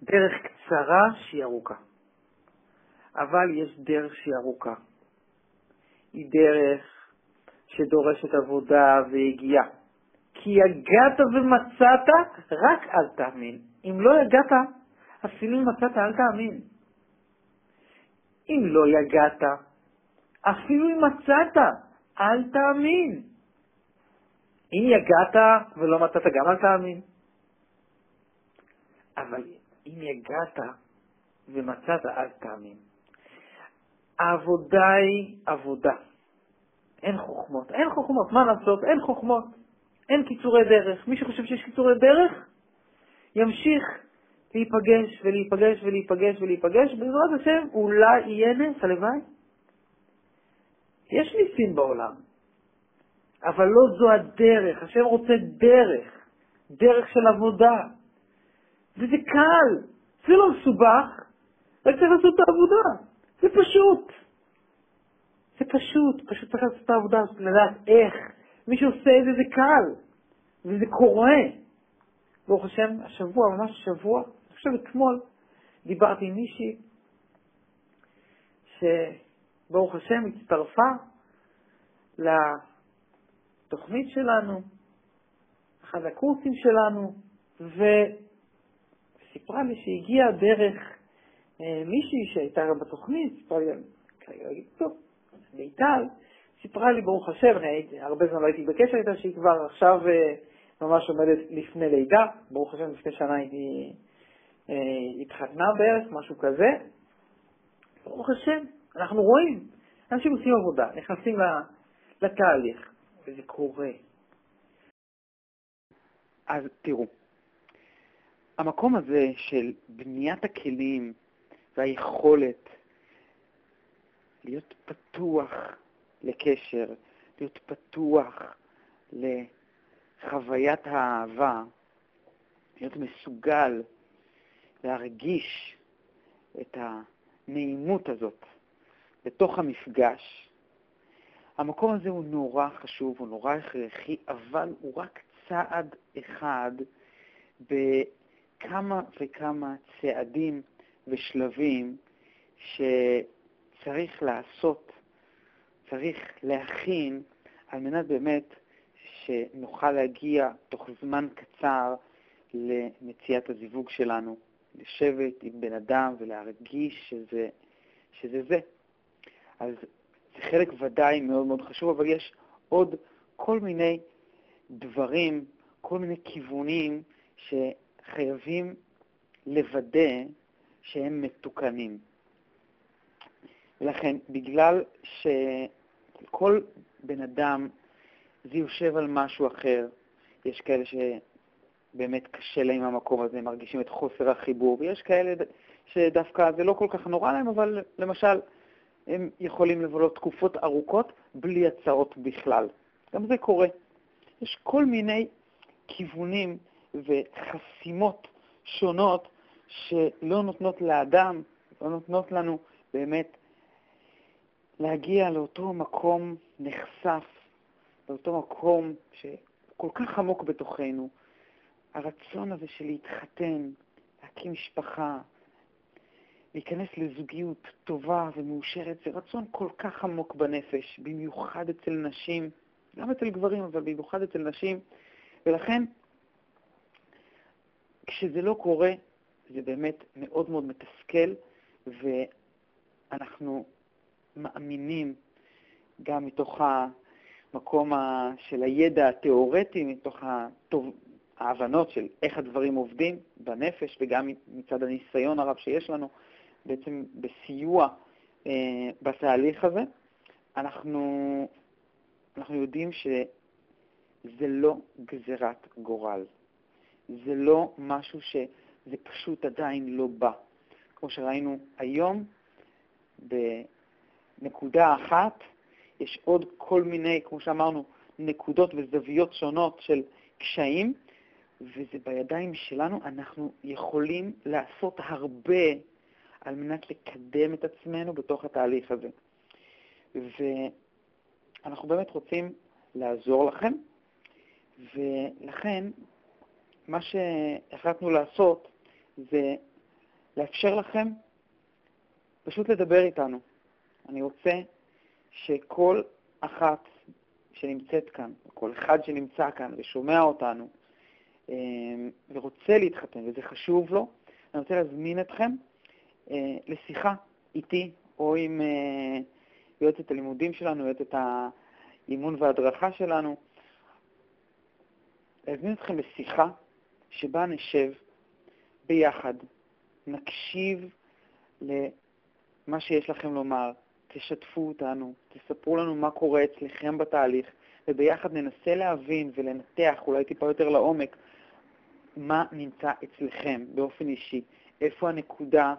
דרך קצרה שהיא ארוכה. אבל יש דרך שהיא ארוכה. היא דרך שדורשת עבודה והגיעה. כי יגעת ומצאת, רק אל תאמין. אם לא יגעת, אפילו אם מצאת, אל תאמין. אם לא יגעת, אפילו אם מצאת, אל תאמין. אם יגעת ולא מצאת, גם אל תאמין. אבל אם יגעת ומצאת, אל תאמין. העבודה היא עבודה. אין חוכמות. אין חוכמות, מה לעשות? אין חוכמות. אין קיצורי דרך. מי שחושב שיש קיצורי דרך, ימשיך להיפגש ולהיפגש ולהיפגש ולהיפגש, בעזרת השם אולי יהיה נס, הלוואי. יש ניסים בעולם, אבל לא זו הדרך. השם רוצה דרך, דרך של עבודה. וזה קל, זה לא מסובך, רק צריך לעשות את העבודה. זה פשוט. זה פשוט, פשוט צריך לעשות את העבודה הזאת, לדעת איך. מי שעושה את זה זה קל, וזה קורה. ברוך השם, השבוע, ממש השבוע, אני חושב אתמול, דיברתי עם מישהי שברוך השם הצטרפה לתוכנית שלנו, אחד הקורסים שלנו, וסיפרה לי שהגיעה דרך אה, מישהי שהייתה בתוכנית, סיפרה לי, כרגע להגיד, טוב, מיטל, סיפרה לי, ברוך השם, אני הייתי, הרבה זמן לא הייתי בקשר איתה, שהיא כבר עכשיו אה, ממש עומדת לפני לידה, ברוך השם, לפני שנה הייתי, אה, התחתנה בערך, משהו כזה. ברוך השם, אנחנו רואים, אנשים עושים עבודה, נכנסים לתהליך, וזה קורה. אז תראו, המקום הזה של בניית הכלים והיכולת להיות פתוח לקשר, להיות פתוח לחוויית האהבה, להיות מסוגל להרגיש את הנעימות הזאת בתוך המפגש. המקום הזה הוא נורא חשוב, הוא נורא הכרחי, אבל הוא רק צעד אחד בכמה וכמה צעדים ושלבים שצריך לעשות, צריך להכין על מנת באמת שנוכל להגיע תוך זמן קצר למציאת הזיווג שלנו, לשבת עם בן אדם ולהרגיש שזה, שזה זה. אז זה חלק ודאי מאוד מאוד חשוב, אבל יש עוד כל מיני דברים, כל מיני כיוונים שחייבים לוודא שהם מתוקנים. ולכן, בגלל שכל בן אדם זה יושב על משהו אחר, יש כאלה שבאמת קשה להם המקום הזה, מרגישים את חוסר החיבור, ויש כאלה שדווקא זה לא כל כך נורא להם, אבל למשל, הם יכולים לבלות תקופות ארוכות בלי הצעות בכלל. גם זה קורה. יש כל מיני כיוונים וחסימות שונות שלא נותנות לאדם, לא נותנות לנו באמת להגיע לאותו מקום נחשף, לאותו מקום שכל כך עמוק בתוכנו. הרצון הזה של להתחתן, להקים משפחה, להיכנס לזוגיות טובה ומאושרת, זה רצון כל כך עמוק בנפש, במיוחד אצל נשים, גם אצל גברים, אבל במיוחד אצל נשים, ולכן כשזה לא קורה, זה באמת מאוד מאוד מתסכל, ואנחנו מאמינים גם מתוך המקום של הידע התיאורטי, מתוך הטוב, ההבנות של איך הדברים עובדים בנפש, וגם מצד הניסיון הרב שיש לנו בעצם בסיוע אה, בתהליך הזה, אנחנו, אנחנו יודעים שזה לא גזירת גורל. זה לא משהו שזה פשוט עדיין לא בא. כמו שראינו היום, בנקודה אחת יש עוד כל מיני, כמו שאמרנו, נקודות וזוויות שונות של קשיים, וזה בידיים שלנו. אנחנו יכולים לעשות הרבה על מנת לקדם את עצמנו בתוך התהליך הזה. ואנחנו באמת רוצים לעזור לכם, ולכן מה שהחלטנו לעשות זה לאפשר לכם פשוט לדבר איתנו. אני רוצה שכל אחת שנמצאת כאן, כל אחד שנמצא כאן ושומע אותנו אה, ורוצה להתחתן וזה חשוב לו, אני רוצה להזמין אתכם אה, לשיחה איתי או עם אה, יועצת הלימודים שלנו, יועצת האימון וההדרכה שלנו, להזמין אתכם לשיחה שבה נשב ביחד, נקשיב למה שיש לכם לומר, תשתפו אותנו, תספרו לנו מה קורה אצלכם בתהליך, וביחד ננסה להבין ולנתח, אולי טיפה יותר לעומק, מה נמצא אצלכם באופן אישי, איפה הנקודה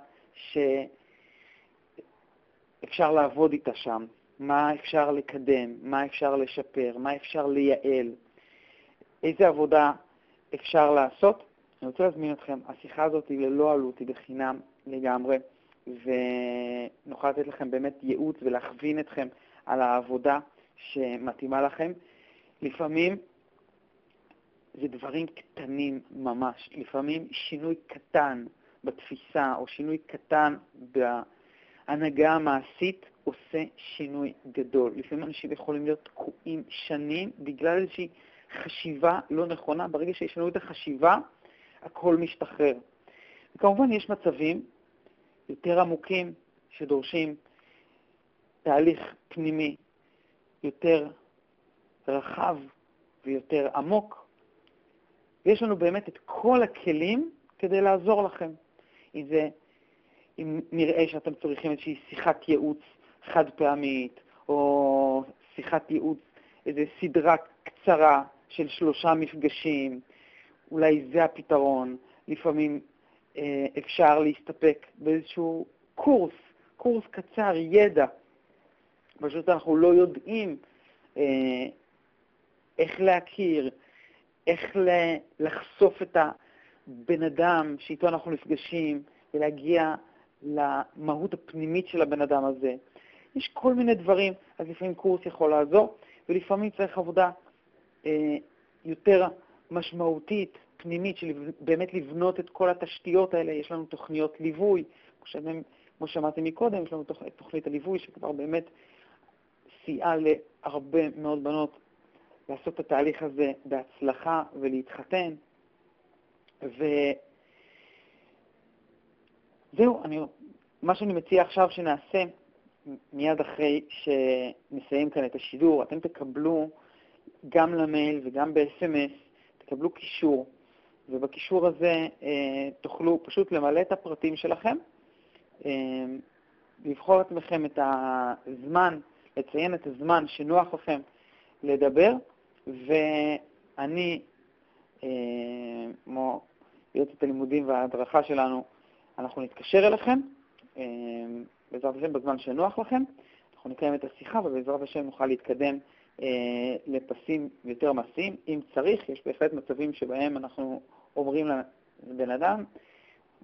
שאפשר לעבוד איתה שם, מה אפשר לקדם, מה אפשר לשפר, מה אפשר לייעל, איזה עבודה אפשר לעשות. אני רוצה להזמין אתכם, השיחה הזאת היא ללא עלות, היא בחינם לגמרי, ונוכל לתת לכם באמת ייעוץ ולהכווין אתכם על העבודה שמתאימה לכם. לפעמים זה דברים קטנים ממש, לפעמים שינוי קטן בתפיסה או שינוי קטן בהנהגה המעשית עושה שינוי גדול. לפעמים אנשים יכולים להיות תקועים שנים בגלל איזושהי חשיבה לא נכונה. ברגע שישנו את החשיבה, הכל משתחרר. וכמובן יש מצבים יותר עמוקים, שדורשים תהליך פנימי יותר רחב ויותר עמוק. ויש לנו באמת את כל הכלים כדי לעזור לכם. אם זה, אם נראה שאתם צריכים איזושהי שיחת ייעוץ חד פעמית, או שיחת ייעוץ, איזו סדרה קצרה של שלושה מפגשים, אולי זה הפתרון. לפעמים אפשר להסתפק באיזשהו קורס, קורס קצר, ידע. פשוט אנחנו לא יודעים אה, איך להכיר, איך לחשוף את הבן אדם שאיתו אנחנו נפגשים ולהגיע למהות הפנימית של הבן אדם הזה. יש כל מיני דברים, אז לפעמים קורס יכול לעזור, ולפעמים צריך עבודה אה, יותר משמעותית, פנימית, של באמת לבנות את כל התשתיות האלה. יש לנו תוכניות ליווי, כמו שאמרתי מקודם, יש לנו תוכ... תוכנית הליווי שכבר באמת סייעה להרבה מאוד בנות לעשות את התהליך הזה בהצלחה ולהתחתן. וזהו, אני, מה שאני מציע עכשיו שנעשה, מיד אחרי שנסיים כאן את השידור, אתם תקבלו גם למייל וגם ב-SMS, תקבלו קישור, ובקישור הזה אה, תוכלו פשוט למלא את הפרטים שלכם, אה, לבחור לעצמכם את הזמן, לציין את הזמן שנוח לכם לדבר, ואני, אה, כמו יועצת הלימודים וההדרכה שלנו, אנחנו נתקשר אליכם, בעזרת השם בזמן שנוח לכם, אנחנו נקיים את השיחה ובעזרת השם נוכל להתקדם לפסים יותר מעשיים. אם צריך, יש בהחלט מצבים שבהם אנחנו אומרים לבן אדם,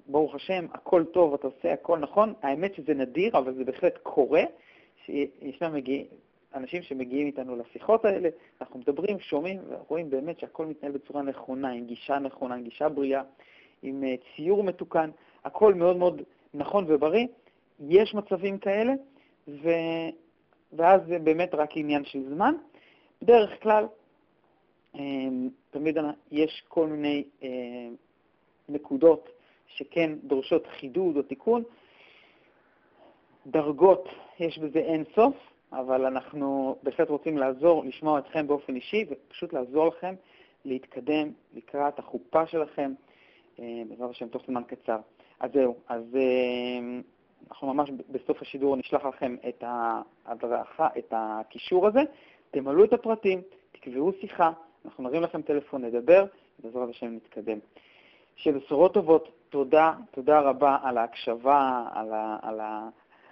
ברוך השם, הכל טוב, אתה עושה הכל נכון. האמת שזה נדיר, אבל זה בהחלט קורה, שישנם מגיע, אנשים שמגיעים איתנו לשיחות האלה, אנחנו מדברים, שומעים, ורואים באמת שהכל מתנהל בצורה נכונה, עם גישה נכונה, עם גישה בריאה, עם אה, ציור מתוקן, הכל מאוד מאוד נכון ובריא. יש מצבים כאלה, ו... ואז זה באמת רק עניין של זמן. בדרך כלל, תמיד יש כל מיני אה, נקודות שכן דורשות חידוד או תיקון. דרגות, יש בזה אין סוף, אבל אנחנו בהחלט רוצים לעזור, לשמוע אתכם באופן אישי, ופשוט לעזור לכם להתקדם לקראת החופה שלכם, אה, בעזרת השם, תוך זמן קצר. אז זהו, אז אה, אנחנו ממש בסוף השידור נשלח לכם את ההדרכה, את הקישור הזה, תמלאו את הפרטים, תקבעו שיחה, אנחנו נרים לכם טלפון, נדבר, ובעזרת השם נתקדם. שבשורות טובות, תודה, תודה רבה על ההקשבה, על, ה, על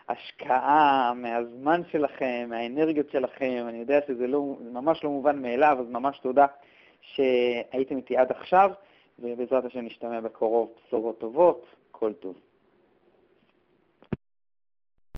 ההשקעה, מהזמן שלכם, מהאנרגיות שלכם. אני יודע שזה לא, ממש לא מובן מאליו, אז ממש תודה שהייתם איתי עד עכשיו, ובעזרת השם נשתמע בקרוב בשורות טובות, כל טוב.